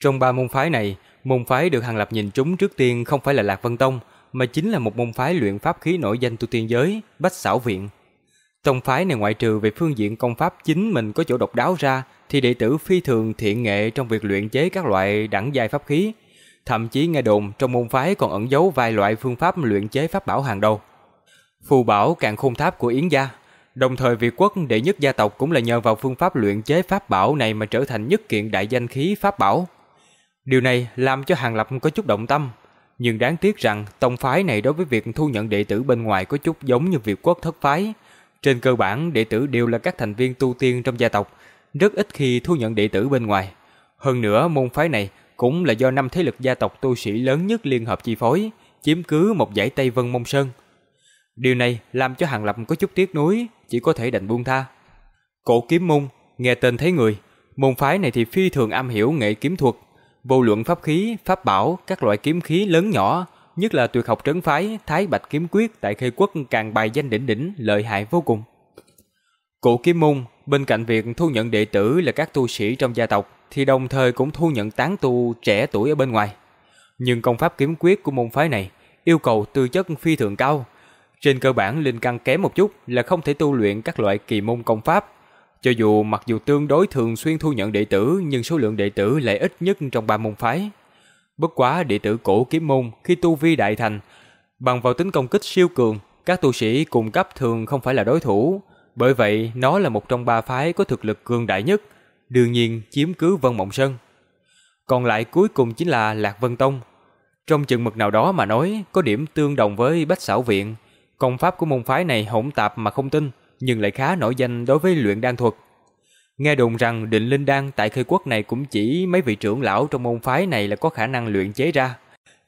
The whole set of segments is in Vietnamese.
Trong ba môn phái này, môn phái được Hàng Lập nhìn trúng trước tiên không phải là Lạc Vân Tông, mà chính là một môn phái luyện pháp khí nổi danh tu tiên giới, Bách Xảo Viện. Tông phái này ngoại trừ về phương diện công pháp chính mình có chỗ độc đáo ra, thì đệ tử phi thường thiện nghệ trong việc luyện chế các loại đẳng giai pháp khí. Thậm chí nghe đồn trong môn phái còn ẩn giấu vài loại phương pháp luyện chế pháp bảo hàng đầu. Phù bảo càng khôn tháp của Yến gia, đồng thời Việt quốc đệ nhất gia tộc cũng là nhờ vào phương pháp luyện chế pháp bảo này mà trở thành nhất kiện đại danh khí pháp bảo. Điều này làm cho Hàng Lập có chút động tâm, nhưng đáng tiếc rằng tông phái này đối với việc thu nhận đệ tử bên ngoài có chút giống như Việt quốc thất phái. Trên cơ bản, đệ tử đều là các thành viên tu tiên trong gia tộc, rất ít khi thu nhận đệ tử bên ngoài. Hơn nữa, môn phái này cũng là do năm thế lực gia tộc tu sĩ lớn nhất liên hợp chi phối, chiếm cứ một dãy Tây Vân Mông Sơn. Điều này làm cho Hàng Lập có chút tiếc nuối, chỉ có thể đành buông tha. Cổ kiếm môn, nghe tên thấy người, môn phái này thì phi thường am hiểu nghệ kiếm thuật, vô luận pháp khí, pháp bảo, các loại kiếm khí lớn nhỏ, nhất là tuyệt học trấn phái, Thái Bạch kiếm quyết tại Khê Quốc càng bài danh đỉnh đỉnh, lợi hại vô cùng. Cổ kiếm môn, bên cạnh việc thu nhận đệ tử là các tu sĩ trong gia tộc, thì đồng thời cũng thu nhận tán tu trẻ tuổi ở bên ngoài. Nhưng công pháp kiếm quyết của môn phái này yêu cầu tư chất phi thường cao. Trên cơ bản linh căn kém một chút là không thể tu luyện các loại kỳ môn công pháp. Cho dù mặc dù tương đối thường xuyên thu nhận đệ tử nhưng số lượng đệ tử lại ít nhất trong ba môn phái. Bất quá đệ tử cổ kiếm môn khi tu vi đại thành, bằng vào tính công kích siêu cường, các tu sĩ cùng cấp thường không phải là đối thủ. Bởi vậy, nó là một trong ba phái có thực lực cường đại nhất, đương nhiên chiếm cứ Vân Mộng Sơn. Còn lại cuối cùng chính là Lạc Vân Tông. Trong chừng mực nào đó mà nói, có điểm tương đồng với Bách Xảo Viện. Công pháp của môn phái này hỗn tạp mà không tin, nhưng lại khá nổi danh đối với luyện đan thuật. Nghe đồn rằng định linh đan tại khơi quốc này cũng chỉ mấy vị trưởng lão trong môn phái này là có khả năng luyện chế ra.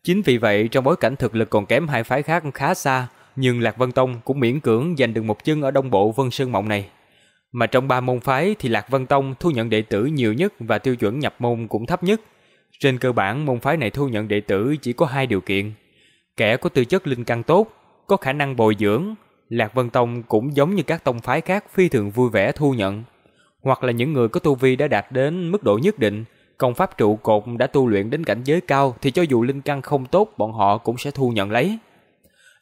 Chính vì vậy trong bối cảnh thực lực còn kém hai phái khác khá xa, nhưng Lạc Vân Tông cũng miễn cưỡng giành được một chân ở đông bộ Vân Sơn Mộng này. Mà trong ba môn phái thì Lạc Vân Tông thu nhận đệ tử nhiều nhất và tiêu chuẩn nhập môn cũng thấp nhất. Trên cơ bản môn phái này thu nhận đệ tử chỉ có hai điều kiện. Kẻ có tư chất linh căn tốt, có khả năng bồi dưỡng. Lạc Vân Tông cũng giống như các tông phái khác phi thường vui vẻ thu nhận. Hoặc là những người có tu vi đã đạt đến mức độ nhất định, công pháp trụ cột đã tu luyện đến cảnh giới cao thì cho dù linh căn không tốt bọn họ cũng sẽ thu nhận lấy.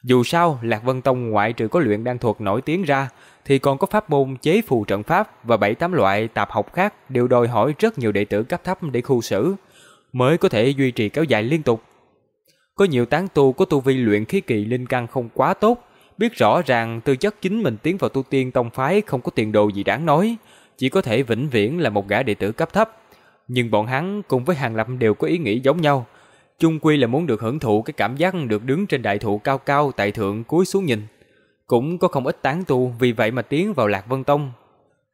Dù sao, Lạc Vân Tông ngoại trừ có luyện đan thuật nổi tiếng ra, thì còn có pháp môn chế phù trận pháp và bảy tám loại tạp học khác đều đòi hỏi rất nhiều đệ tử cấp thấp để khu xử, mới có thể duy trì kéo dài liên tục. Có nhiều tán tu có tu vi luyện khí kỳ linh căn không quá tốt, biết rõ ràng tư chất chính mình tiến vào tu tiên tông phái không có tiền đồ gì đáng nói, chỉ có thể vĩnh viễn là một gã đệ tử cấp thấp. Nhưng bọn hắn cùng với Hàng Lập đều có ý nghĩ giống nhau, chung quy là muốn được hưởng thụ cái cảm giác được đứng trên đại thụ cao cao tại thượng cúi xuống nhìn. Cũng có không ít tán tu vì vậy mà tiến vào Lạc Vân Tông.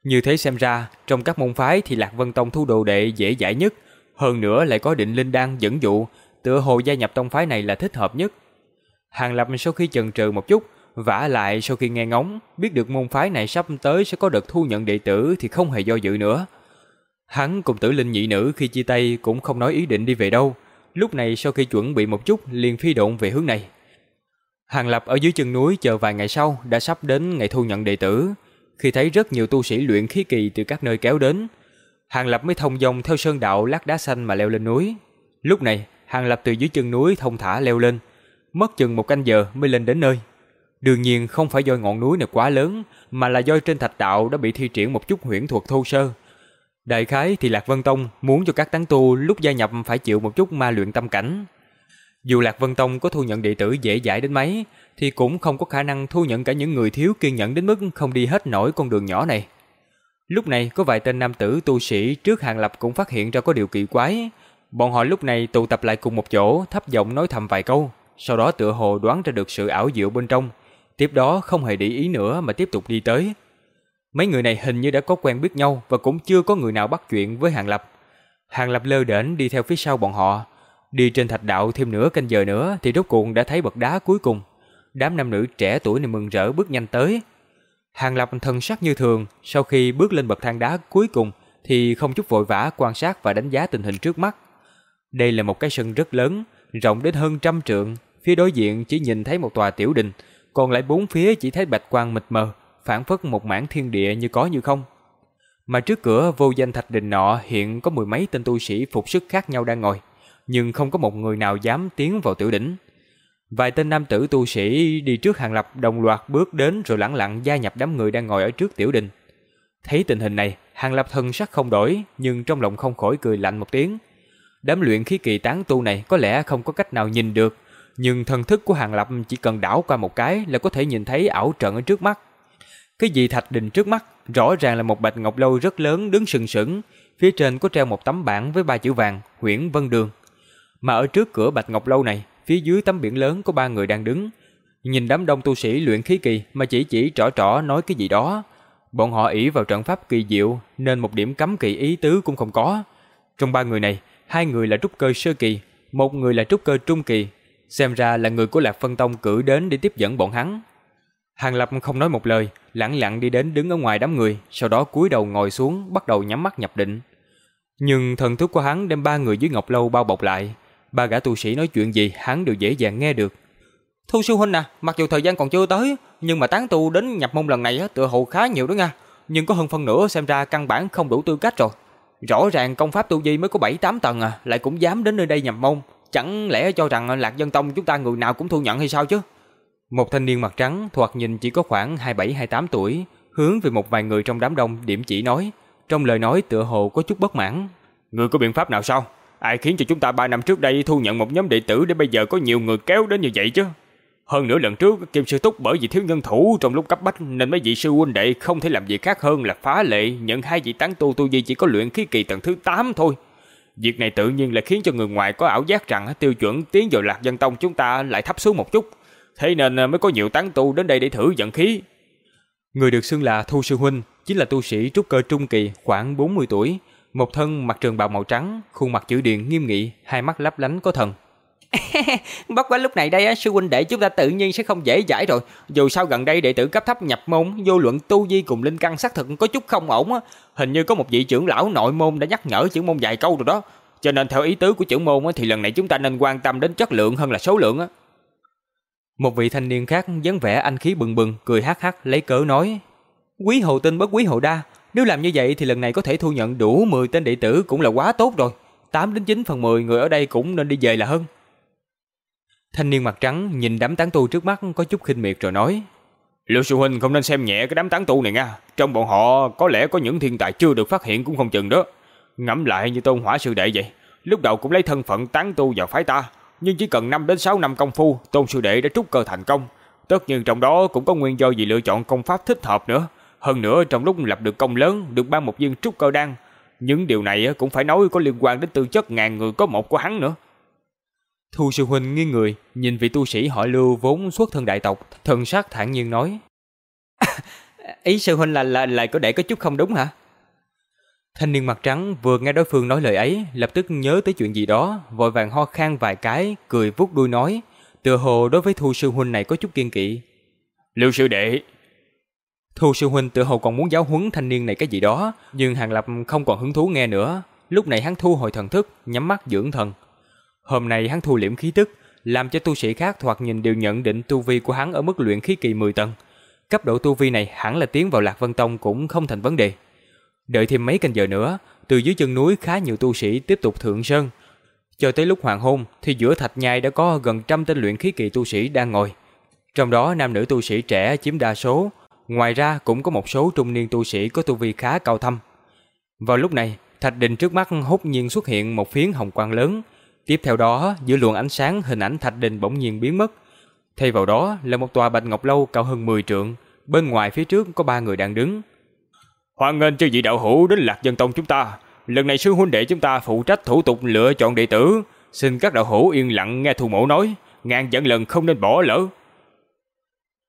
Như thế xem ra, trong các môn phái thì Lạc Vân Tông thu đồ đệ dễ dãi nhất, hơn nữa lại có định linh đan dẫn dụ, tựa hồ gia nhập tông phái này là thích hợp nhất. Hàng Lập sau khi chần chừ một chút, vả lại sau khi nghe ngóng, biết được môn phái này sắp tới sẽ có đợt thu nhận đệ tử thì không hề do dự nữa. Hắn cùng tử linh nhị nữ khi chia tay cũng không nói ý định đi về đâu, lúc này sau khi chuẩn bị một chút liền phi độn về hướng này. Hàng Lập ở dưới chân núi chờ vài ngày sau đã sắp đến ngày thu nhận đệ tử, khi thấy rất nhiều tu sĩ luyện khí kỳ từ các nơi kéo đến, Hàng Lập mới thông dòng theo sơn đạo lát đá xanh mà leo lên núi. Lúc này, Hàng Lập từ dưới chân núi thông thả leo lên, mất chừng một canh giờ mới lên đến nơi. Đương nhiên không phải do ngọn núi này quá lớn, mà là do trên thạch đạo đã bị thi triển một chút huyễn thuật thô sơ. Đại khái thì Lạc Vân Tông muốn cho các tán tu lúc gia nhập phải chịu một chút ma luyện tâm cảnh. Dù Lạc Vân Tông có thu nhận đệ tử dễ dãi đến mấy, thì cũng không có khả năng thu nhận cả những người thiếu kiên nhẫn đến mức không đi hết nổi con đường nhỏ này. Lúc này có vài tên nam tử tu sĩ trước hàng lập cũng phát hiện ra có điều kỳ quái. Bọn họ lúc này tụ tập lại cùng một chỗ, thấp giọng nói thầm vài câu, sau đó tựa hồ đoán ra được sự ảo diệu bên trong, tiếp đó không hề để ý nữa mà tiếp tục đi tới. Mấy người này hình như đã có quen biết nhau và cũng chưa có người nào bắt chuyện với Hàng Lập. Hàng Lập lơ đễnh đi theo phía sau bọn họ. Đi trên thạch đạo thêm nửa canh giờ nữa thì rốt cuộc đã thấy bậc đá cuối cùng. Đám nam nữ trẻ tuổi này mừng rỡ bước nhanh tới. Hàng Lập thần sắc như thường, sau khi bước lên bậc thang đá cuối cùng thì không chút vội vã quan sát và đánh giá tình hình trước mắt. Đây là một cái sân rất lớn, rộng đến hơn trăm trượng, phía đối diện chỉ nhìn thấy một tòa tiểu đình, còn lại bốn phía chỉ thấy bạch quang mịt mờ, phản phất một mảng thiên địa như có như không. Mà trước cửa vô danh thạch đình nọ hiện có mười mấy tên tu sĩ phục sức khác nhau đang ngồi, nhưng không có một người nào dám tiến vào tiểu đỉnh. Vài tên nam tử tu sĩ đi trước hàng lập đồng loạt bước đến rồi lẳng lặng gia nhập đám người đang ngồi ở trước tiểu đình. Thấy tình hình này, hàng lập thân sắc không đổi, nhưng trong lòng không khỏi cười lạnh một tiếng. Đám luyện khí kỳ tán tu này có lẽ không có cách nào nhìn được, nhưng thần thức của hàng lập chỉ cần đảo qua một cái là có thể nhìn thấy ảo trận ở trước mắt. Cái gì thạch đình trước mắt, rõ ràng là một bạch ngọc lâu rất lớn đứng sừng sững, phía trên có treo một tấm bảng với ba chữ vàng, Huyễn Vân Đường. Mà ở trước cửa bạch ngọc lâu này, phía dưới tấm biển lớn có ba người đang đứng. Nhìn đám đông tu sĩ luyện khí kỳ mà chỉ chỉ trỏ trỏ nói cái gì đó. Bọn họ ỷ vào trận pháp kỳ diệu nên một điểm cấm kỵ ý tứ cũng không có. Trong ba người này, hai người là trúc cơ sơ kỳ, một người là trúc cơ trung kỳ. Xem ra là người của Lạc Phân Tông cử đến để tiếp dẫn bọn hắn. Hàng Lập không nói một lời, lặng lặng đi đến đứng ở ngoài đám người, sau đó cúi đầu ngồi xuống, bắt đầu nhắm mắt nhập định. Nhưng thần thức của hắn đem ba người dưới ngọc lâu bao bọc lại, ba gã tu sĩ nói chuyện gì hắn đều dễ dàng nghe được. Thu sư huynh à, mặc dù thời gian còn chưa tới, nhưng mà tán tu đến nhập môn lần này tựa hồ khá nhiều đó nha. Nhưng có hơn phân nửa xem ra căn bản không đủ tư cách rồi. Rõ ràng công pháp tu vi mới có 7-8 tầng à, lại cũng dám đến nơi đây nhập môn. Chẳng lẽ cho rằng Lạc Dân Tông chúng ta người nào cũng thu nhận hay sao chứ? Một thanh niên mặt trắng thoạt nhìn chỉ có khoảng 27-28 tuổi, hướng về một vài người trong đám đông điểm chỉ nói. Trong lời nói tựa hồ có chút bất mãn. Người có biện pháp nào sao? Ai khiến cho chúng ta 3 năm trước đây thu nhận một nhóm đệ tử để bây giờ có nhiều người kéo đến như vậy chứ? Hơn nữa lần trước Kim Sư Túc bởi vì thiếu nhân thủ trong lúc cấp bách nên mấy vị sư huynh đệ không thể làm gì khác hơn là phá lệ nhận hai vị tán tu tu vi chỉ có luyện khí kỳ tầng thứ 8 thôi. Việc này tự nhiên là khiến cho người ngoài có ảo giác rằng tiêu chuẩn tiến vào Lạc Dân Tông chúng ta lại thấp xuống một chút. Thế nên ờ, mới có nhiều tán tu đến đây để thử vận khí. Người được xưng là Thu Sư Huynh chính là tu sĩ trúc cơ trung kỳ khoảng 40 tuổi, một thân mặc trường bào màu trắng, khuôn mặt chữ điện nghiêm nghị, hai mắt lấp lánh có thần. Bất quá lúc này đây sư huynh đệ chúng ta tự nhiên sẽ không dễ giải rồi. Dù sao gần đây đệ tử cấp thấp nhập môn, vô luận tu vi cùng linh căn xác thực có chút không ổn á. Hình như có một vị trưởng lão nội môn đã nhắc nhở trưởng môn vài câu rồi đó. Cho nên theo ý tứ của trưởng môn á thì lần này chúng ta nên quan tâm đến chất lượng hơn là số lượng á. Một vị thanh niên khác dáng vẻ anh khí bừng bừng, cười hắc hắc lấy cớ nói: "Quý hậu tinh bất quý hậu đa, nếu làm như vậy thì lần này có thể thu nhận đủ 10 tên đệ tử cũng là quá tốt rồi. 8 đến 9 phần 10 người ở đây cũng nên đi về là hơn." Thanh niên mặt trắng nhìn đám tán tu trước mắt có chút khinh miệt rồi nói: Liệu sư huynh không nên xem nhẹ cái đám tán tu này nha, trong bọn họ có lẽ có những thiên tài chưa được phát hiện cũng không chừng đó. Ngẫm lại như Tôn Hỏa sư đệ vậy, lúc đầu cũng lấy thân phận tán tu vào phái ta, nhưng chỉ cần 5 đến 6 năm công phu, Tôn sư đệ đã trúc cơ thành công. Tất nhiên trong đó cũng có nguyên do gì lựa chọn công pháp thích hợp nữa. Hơn nữa trong lúc lập được công lớn, được ban một viên trúc cơ đan, những điều này cũng phải nói có liên quan đến tư chất ngàn người có một của hắn nữa. Thu sư huynh nghiêng người, nhìn vị tu sĩ họ Lưu vốn xuất thân đại tộc, thần sắc thản nhiên nói: "Ý sư huynh là là lại có để có chút không đúng hả?" Thanh niên mặt trắng vừa nghe đối phương nói lời ấy, lập tức nhớ tới chuyện gì đó, vội vàng ho khan vài cái, cười vuốt đuôi nói, tựa hồ đối với Thu sư huynh này có chút kiên kỵ. "Lưu sư đệ." Thu sư huynh tựa hồ còn muốn giáo huấn thanh niên này cái gì đó, nhưng Hàng Lập không còn hứng thú nghe nữa, lúc này hắn thu hồi thần thức, nhắm mắt dưỡng thần. Hôm nay hắn thu liễm khí tức, làm cho tu sĩ khác thoạt nhìn đều nhận định tu vi của hắn ở mức luyện khí kỳ 10 tầng. Cấp độ tu vi này hẳn là tiến vào Lạc Vân Tông cũng không thành vấn đề. Đợi thêm mấy canh giờ nữa, từ dưới chân núi khá nhiều tu sĩ tiếp tục thượng sơn. Cho tới lúc hoàng hôn thì giữa thạch nhai đã có gần trăm tên luyện khí kỳ tu sĩ đang ngồi. Trong đó nam nữ tu sĩ trẻ chiếm đa số, ngoài ra cũng có một số trung niên tu sĩ có tu vi khá cao thâm. Vào lúc này, thạch đình trước mắt hốt nhiên xuất hiện một phiến hồng quang lớn, Tiếp theo đó, giữa luồng ánh sáng hình ảnh thạch đình bỗng nhiên biến mất. Thay vào đó là một tòa bạch ngọc lâu cao hơn 10 trượng, bên ngoài phía trước có ba người đang đứng. Hoan nghênh chư vị đạo hữu đến Lạc Dân Tông chúng ta. Lần này sư huynh đệ chúng ta phụ trách thủ tục lựa chọn đệ tử, xin các đạo hữu yên lặng nghe thu mẫu nói, ngàn vạn lần không nên bỏ lỡ.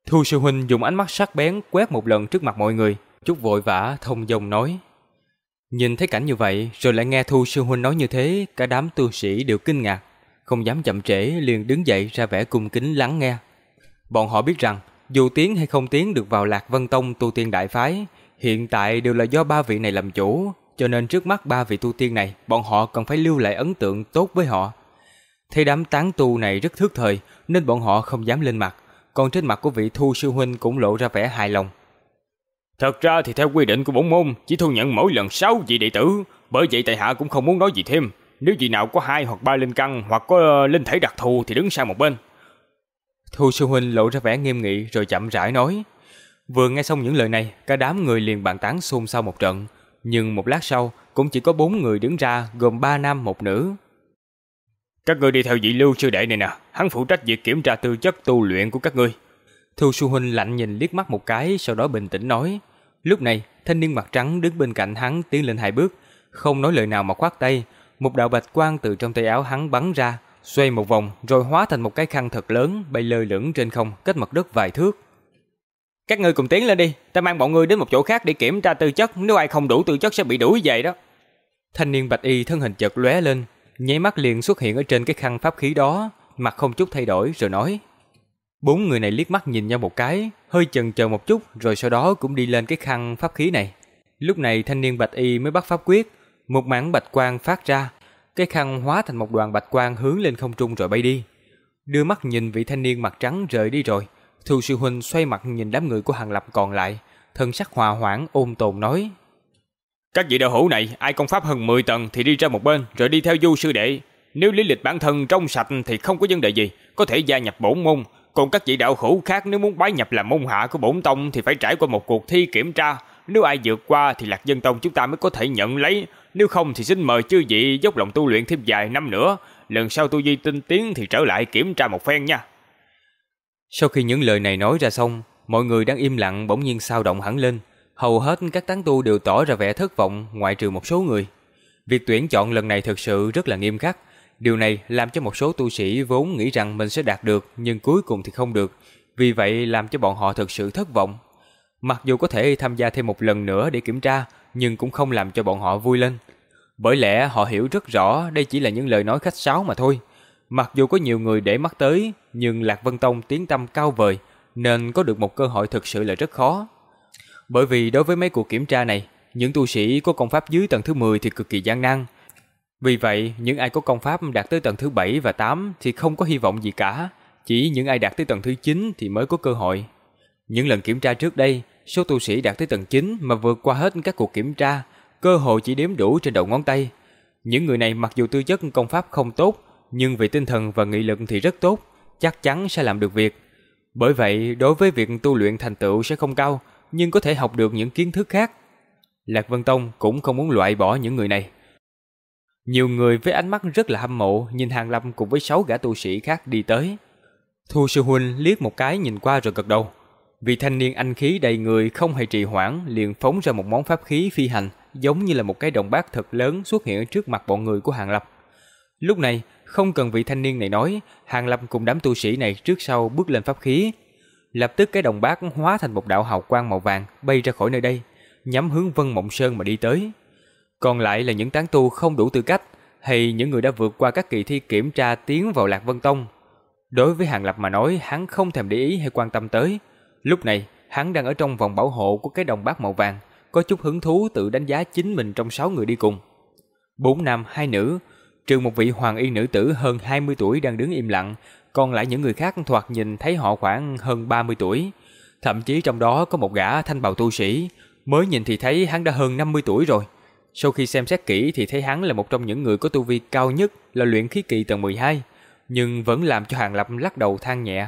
Thu sư huynh dùng ánh mắt sắc bén quét một lần trước mặt mọi người, chút vội vã thông dong nói: Nhìn thấy cảnh như vậy, rồi lại nghe Thu Sư Huynh nói như thế, cả đám tu sĩ đều kinh ngạc, không dám chậm trễ liền đứng dậy ra vẻ cung kính lắng nghe. Bọn họ biết rằng, dù tiến hay không tiến được vào Lạc Vân Tông tu tiên đại phái, hiện tại đều là do ba vị này làm chủ, cho nên trước mắt ba vị tu tiên này, bọn họ cần phải lưu lại ấn tượng tốt với họ. Thấy đám tán tu này rất thước thời, nên bọn họ không dám lên mặt, còn trên mặt của vị Thu Sư Huynh cũng lộ ra vẻ hài lòng. Thật ra thì theo quy định của bổn môn, chỉ thu nhận mỗi lần 6 vị đệ tử, bởi vậy tại hạ cũng không muốn nói gì thêm. Nếu vị nào có hai hoặc ba linh căn hoặc có ờ, linh thể đặc thù thì đứng sang một bên. Thu sư huynh lộ ra vẻ nghiêm nghị rồi chậm rãi nói. Vừa nghe xong những lời này, cả đám người liền bàn tán xôn xao một trận. Nhưng một lát sau, cũng chỉ có bốn người đứng ra, gồm ba nam một nữ. Các ngươi đi theo vị lưu sư đệ này nè, hắn phụ trách việc kiểm tra tư chất tu luyện của các ngươi. Thu sư huynh lạnh nhìn liếc mắt một cái, sau đó bình tĩnh nói. Lúc này, thanh niên mặt trắng đứng bên cạnh hắn tiến lên hai bước, không nói lời nào mà khoát tay, một đạo bạch quang từ trong tay áo hắn bắn ra, xoay một vòng rồi hóa thành một cái khăn thật lớn bay lơ lửng trên không, cách mặt đất vài thước. Các ngươi cùng tiến lên đi, ta mang bọn ngươi đến một chỗ khác để kiểm tra tư chất, nếu ai không đủ tư chất sẽ bị đuổi về đó. Thanh niên bạch y thân hình chợt lóe lên, nháy mắt liền xuất hiện ở trên cái khăn pháp khí đó, mặt không chút thay đổi rồi nói: Bốn người này liếc mắt nhìn nhau một cái, hơi chần chờ một chút rồi sau đó cũng đi lên cái khăn pháp khí này. Lúc này thanh niên bạch y mới bắt pháp quyết, một mảng bạch quang phát ra, cái khăn hóa thành một đoàn bạch quang hướng lên không trung rồi bay đi. Đưa mắt nhìn vị thanh niên mặt trắng rời đi rồi, Thu sư huynh xoay mặt nhìn đám người của Hàng Lập còn lại, thân sắc hòa hoãn ôm tồn nói: "Các vị đạo hữu này, ai công pháp hơn 10 tầng thì đi ra một bên, rồi đi theo Du sư đệ. Nếu lý lịch bản thân trong sạch thì không có vấn đề gì, có thể gia nhập bổn môn, còn các vị đạo hữu khác nếu muốn bái nhập làm môn hạ của bổn tông thì phải trải qua một cuộc thi kiểm tra. Nếu ai vượt qua thì Lạc Dân Tông chúng ta mới có thể nhận lấy. Nếu không thì xin mời chư vị dốc lòng tu luyện thêm vài năm nữa. Lần sau tu vi tinh tiến thì trở lại kiểm tra một phen nha. Sau khi những lời này nói ra xong, mọi người đang im lặng bỗng nhiên sao động hẳn lên. Hầu hết các tán tu đều tỏ ra vẻ thất vọng ngoại trừ một số người. Việc tuyển chọn lần này thực sự rất là nghiêm khắc. Điều này làm cho một số tu sĩ vốn nghĩ rằng mình sẽ đạt được nhưng cuối cùng thì không được. Vì vậy làm cho bọn họ thực sự thất vọng. Mặc dù có thể tham gia thêm một lần nữa để kiểm tra, nhưng cũng không làm cho bọn họ vui lên. Bởi lẽ họ hiểu rất rõ đây chỉ là những lời nói khách sáo mà thôi. Mặc dù có nhiều người để mắt tới, nhưng Lạc Vân Tông tiếng tâm cao vời, nên có được một cơ hội thực sự là rất khó. Bởi vì đối với mấy cuộc kiểm tra này, những tu sĩ có công pháp dưới tầng thứ 10 thì cực kỳ gian nan, vì vậy, những ai có công pháp đạt tới tầng thứ 7 và 8 thì không có hy vọng gì cả, chỉ những ai đạt tới tầng thứ 9 thì mới có cơ hội. Những lần kiểm tra trước đây, số tu sĩ đạt tới tầng 9 mà vượt qua hết các cuộc kiểm tra, cơ hội chỉ đếm đủ trên đầu ngón tay. Những người này mặc dù tư chất công pháp không tốt, nhưng về tinh thần và nghị lực thì rất tốt, chắc chắn sẽ làm được việc. Bởi vậy, đối với việc tu luyện thành tựu sẽ không cao, nhưng có thể học được những kiến thức khác. Lạc Vân Tông cũng không muốn loại bỏ những người này. Nhiều người với ánh mắt rất là hâm mộ nhìn Hàng Lâm cùng với sáu gã tu sĩ khác đi tới. Thu sư huynh liếc một cái nhìn qua rồi gật đầu. Vị thanh niên anh khí đầy người không hề trì hoãn liền phóng ra một món pháp khí phi hành giống như là một cái đồng bát thật lớn xuất hiện trước mặt bọn người của Hàng Lập. Lúc này, không cần vị thanh niên này nói, Hàng Lập cùng đám tu sĩ này trước sau bước lên pháp khí. Lập tức cái đồng bát hóa thành một đạo hào quang màu vàng bay ra khỏi nơi đây, nhắm hướng Vân Mộng Sơn mà đi tới. Còn lại là những tán tu không đủ tư cách hay những người đã vượt qua các kỳ thi kiểm tra tiến vào Lạc Vân Tông. Đối với Hàng Lập mà nói, hắn không thèm để ý hay quan tâm tới. Lúc này, hắn đang ở trong vòng bảo hộ của cái đồng bát màu vàng, có chút hứng thú tự đánh giá chính mình trong sáu người đi cùng. Bốn nam, hai nữ, trừ một vị hoàng y nữ tử hơn 20 tuổi đang đứng im lặng, còn lại những người khác thoạt nhìn thấy họ khoảng hơn 30 tuổi. Thậm chí trong đó có một gã thanh bào tu sĩ, mới nhìn thì thấy hắn đã hơn 50 tuổi rồi. Sau khi xem xét kỹ thì thấy hắn là một trong những người có tu vi cao nhất là luyện khí kỳ tầng 12, nhưng vẫn làm cho Hàng Lập lắc đầu than nhẹ.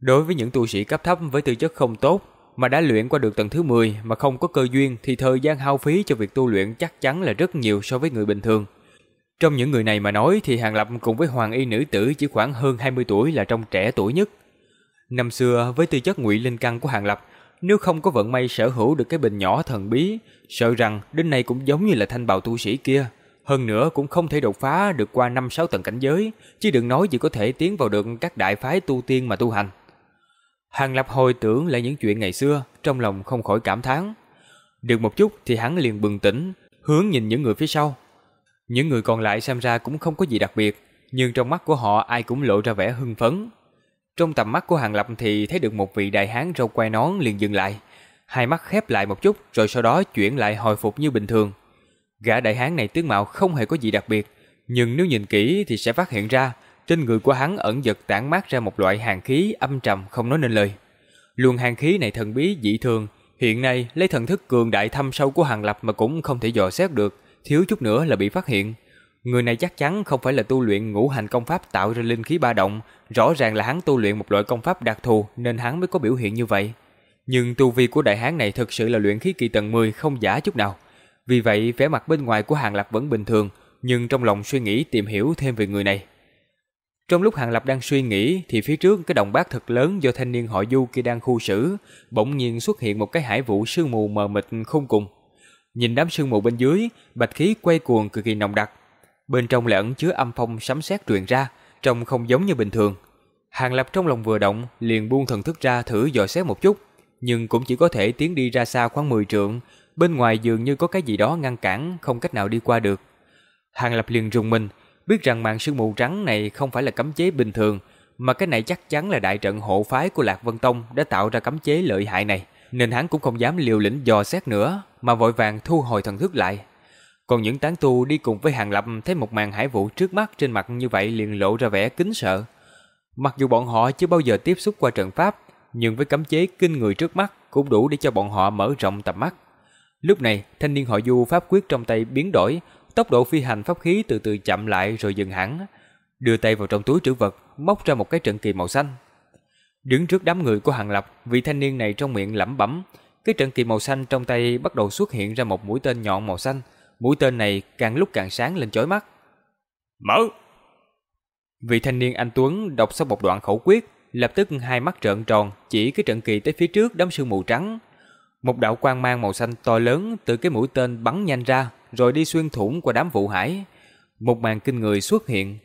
Đối với những tu sĩ cấp thấp với tư chất không tốt mà đã luyện qua được tầng thứ 10 mà không có cơ duyên thì thời gian hao phí cho việc tu luyện chắc chắn là rất nhiều so với người bình thường. Trong những người này mà nói thì Hàng Lập cùng với hoàng y nữ tử chỉ khoảng hơn 20 tuổi là trong trẻ tuổi nhất. Năm xưa với tư chất ngụy linh căn của Hàng Lập nếu không có vận may sở hữu được cái bình nhỏ thần bí, sợ rằng đến nay cũng giống như là thanh bào tu sĩ kia. Hơn nữa cũng không thể đột phá được qua năm sáu tầng cảnh giới, chứ đừng nói chỉ có thể tiến vào được các đại phái tu tiên mà tu hành. Hàng Lập hồi tưởng lại những chuyện ngày xưa, trong lòng không khỏi cảm thán. Được một chút thì hắn liền bừng tỉnh, hướng nhìn những người phía sau. Những người còn lại xem ra cũng không có gì đặc biệt, nhưng trong mắt của họ ai cũng lộ ra vẻ hưng phấn. Trong tầm mắt của Hàng Lập thì thấy được một vị đại hán râu quai nón liền dừng lại. Hai mắt khép lại một chút rồi sau đó chuyển lại hồi phục như bình thường. Gã đại hán này tướng mạo không hề có gì đặc biệt, nhưng nếu nhìn kỹ thì sẽ phát hiện ra trên người của hắn ẩn giật tản mát ra một loại hàn khí âm trầm không nói nên lời. Luồng hàn khí này thần bí dị thường, Hiện nay, lấy thần thức cường đại thâm sâu của Hàng Lập mà cũng không thể dò xét được, thiếu chút nữa là bị phát hiện. Người này chắc chắn không phải là tu luyện ngũ hành công pháp tạo ra linh khí ba động, rõ ràng là hắn tu luyện một loại công pháp đặc thù nên hắn mới có biểu hiện như vậy. Nhưng tu vi của đại hán này thực sự là luyện khí kỳ tầng 10 không giả chút nào. Vì vậy, vẻ mặt bên ngoài của Hàng Lập vẫn bình thường, nhưng trong lòng suy nghĩ tìm hiểu thêm về người này. Trong lúc Hàng Lập đang suy nghĩ thì phía trước cái đồng bát thật lớn do thanh niên họ Du kia đang khu xử, bỗng nhiên xuất hiện một cái hải vụ sương mù mờ mịt không cùng. Nhìn đám sương mù bên dưới, bạch khí quay cuồng cực kỳ nồng đặc. Bên trong lại ẩn chứa âm phong sấm sét truyền ra, trông không giống như bình thường. Hàng Lập trong lòng vừa động, liền buông thần thức ra thử dò xét một chút, nhưng cũng chỉ có thể tiến đi ra xa khoảng 10 trượng, bên ngoài dường như có cái gì đó ngăn cản, không cách nào đi qua được. Hàng Lập liền rùng mình, biết rằng màn sương mù trắng này không phải là cấm chế bình thường, mà cái này chắc chắn là đại trận hộ phái của Lạc Vân Tông đã tạo ra cấm chế lợi hại này, nên hắn cũng không dám liều lĩnh dò xét nữa, mà vội vàng thu hồi thần thức lại. Còn những tán tu đi cùng với Hàng Lập thấy một màn hải vụ trước mắt trên mặt như vậy liền lộ ra vẻ kính sợ. Mặc dù bọn họ chưa bao giờ tiếp xúc qua trận pháp, nhưng với cấm chế kinh người trước mắt cũng đủ để cho bọn họ mở rộng tầm mắt. Lúc này, thanh niên họ Du pháp quyết trong tay biến đổi, Tốc độ phi hành pháp khí từ từ chậm lại rồi dừng hẳn, đưa tay vào trong túi trữ vật, móc ra một cái trận kỳ màu xanh. Đứng trước đám người của Hàng Lập, vị thanh niên này trong miệng lẩm bẩm, cái trận kỳ màu xanh trong tay bắt đầu xuất hiện ra một mũi tên nhọn màu xanh, mũi tên này càng lúc càng sáng lên chói mắt. Mở! Vị thanh niên anh Tuấn đọc xong một đoạn khẩu quyết, lập tức hai mắt trợn tròn, chỉ cái trận kỳ tới phía trước đám sương mù trắng. Một đạo quang mang màu xanh to lớn từ cái mũi tên bắn nhanh ra, rồi đi xuyên thủng qua đám vụ hải. Một màn kinh người xuất hiện,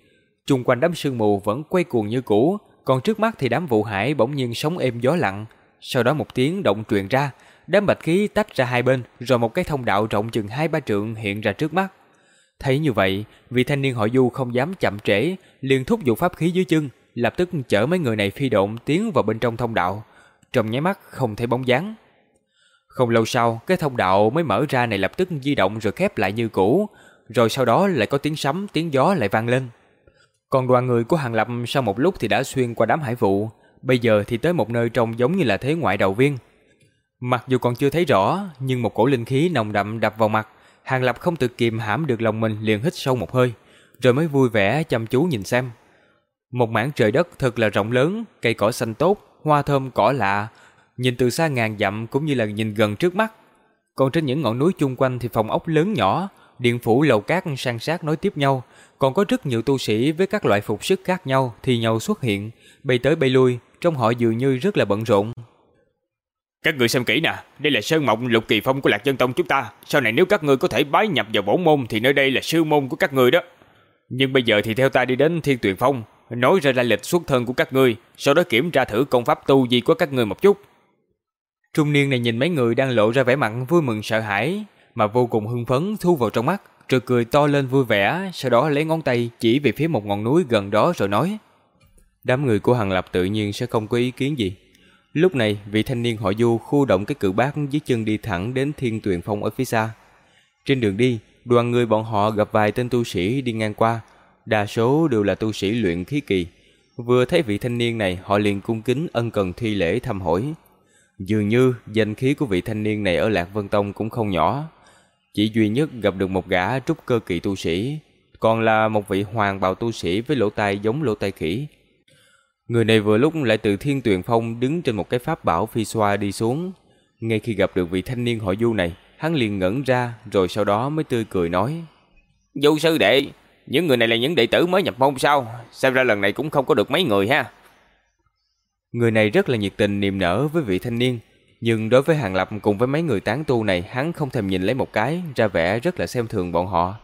chung quanh đám sương mù vẫn quay cuồng như cũ, còn trước mắt thì đám vụ hải bỗng nhiên sóng êm gió lặng. Sau đó một tiếng động truyền ra, đám bạch khí tách ra hai bên, rồi một cái thông đạo rộng chừng hai ba trượng hiện ra trước mắt. Thấy như vậy, vị thanh niên họ Du không dám chậm trễ, liền thúc giục pháp khí dưới chân, lập tức chở mấy người này phi độn tiến vào bên trong thông đạo. Trong nháy mắt không thấy bóng dáng. Không lâu sau, cái thông đạo mới mở ra này lập tức di động rồi khép lại như cũ, rồi sau đó lại có tiếng sấm, tiếng gió lại vang lên. Còn đoàn người của Hàng Lập sau một lúc thì đã xuyên qua đám hải vụ, bây giờ thì tới một nơi trông giống như là thế ngoại đầu viên. Mặc dù còn chưa thấy rõ, nhưng một cổ linh khí nồng đậm đập vào mặt, Hàng Lập không tự kiềm hãm được lòng mình liền hít sâu một hơi, rồi mới vui vẻ chăm chú nhìn xem. Một mảng trời đất thật là rộng lớn, cây cỏ xanh tốt, hoa thơm cỏ lạ, nhìn từ xa ngàn dặm cũng như là nhìn gần trước mắt. Còn trên những ngọn núi chung quanh thì phòng ốc lớn nhỏ, điện phủ lầu cát san sát nối tiếp nhau, còn có rất nhiều tu sĩ với các loại phục sức khác nhau thì nhau xuất hiện, bay tới bay lui, trong họ dường như rất là bận rộn. Các người xem kỹ nè, đây là sơn mộng lục kỳ phong của Lạc Dân Tông chúng ta. Sau này nếu các người có thể bái nhập vào bổn môn thì nơi đây là sư môn của các người đó. Nhưng bây giờ thì theo ta đi đến Thiên Tuyền Phong, nói ra lai lịch xuất thân của các ngươi, sau đó kiểm tra thử công pháp tu gì của các ngươi một chút. Trung niên này nhìn mấy người đang lộ ra vẻ mặt vui mừng sợ hãi, mà vô cùng hưng phấn thu vào trong mắt, rồi cười to lên vui vẻ, sau đó lấy ngón tay chỉ về phía một ngọn núi gần đó rồi nói. Đám người của Hằng Lập tự nhiên sẽ không có ý kiến gì. Lúc này, vị thanh niên họ Du khu động cái cự bát dưới chân đi thẳng đến Thiên Tuyền Phong ở phía xa. Trên đường đi, đoàn người bọn họ gặp vài tên tu sĩ đi ngang qua, đa số đều là tu sĩ luyện khí kỳ. Vừa thấy vị thanh niên này, họ liền cung kính ân cần thi lễ thăm hỏi. Dường như danh khí của vị thanh niên này ở Lạc Vân Tông cũng không nhỏ. Chỉ duy nhất gặp được một gã trúc cơ kỳ tu sĩ, còn là một vị hoàng bào tu sĩ với lỗ tai giống lỗ tai khỉ. Người này vừa lúc lại từ Thiên Tuyền Phong đứng trên một cái pháp bảo phi xoa đi xuống. Ngay khi gặp được vị thanh niên họ Du này, hắn liền ngẩn ra rồi sau đó mới tươi cười nói. Du sư đệ, những người này là những đệ tử mới nhập môn sao? Xem ra lần này cũng không có được mấy người ha. Người này rất là nhiệt tình niềm nở với vị thanh niên, nhưng đối với Hàng Lập cùng với mấy người tán tu này hắn không thèm nhìn lấy một cái, ra vẻ rất là xem thường bọn họ.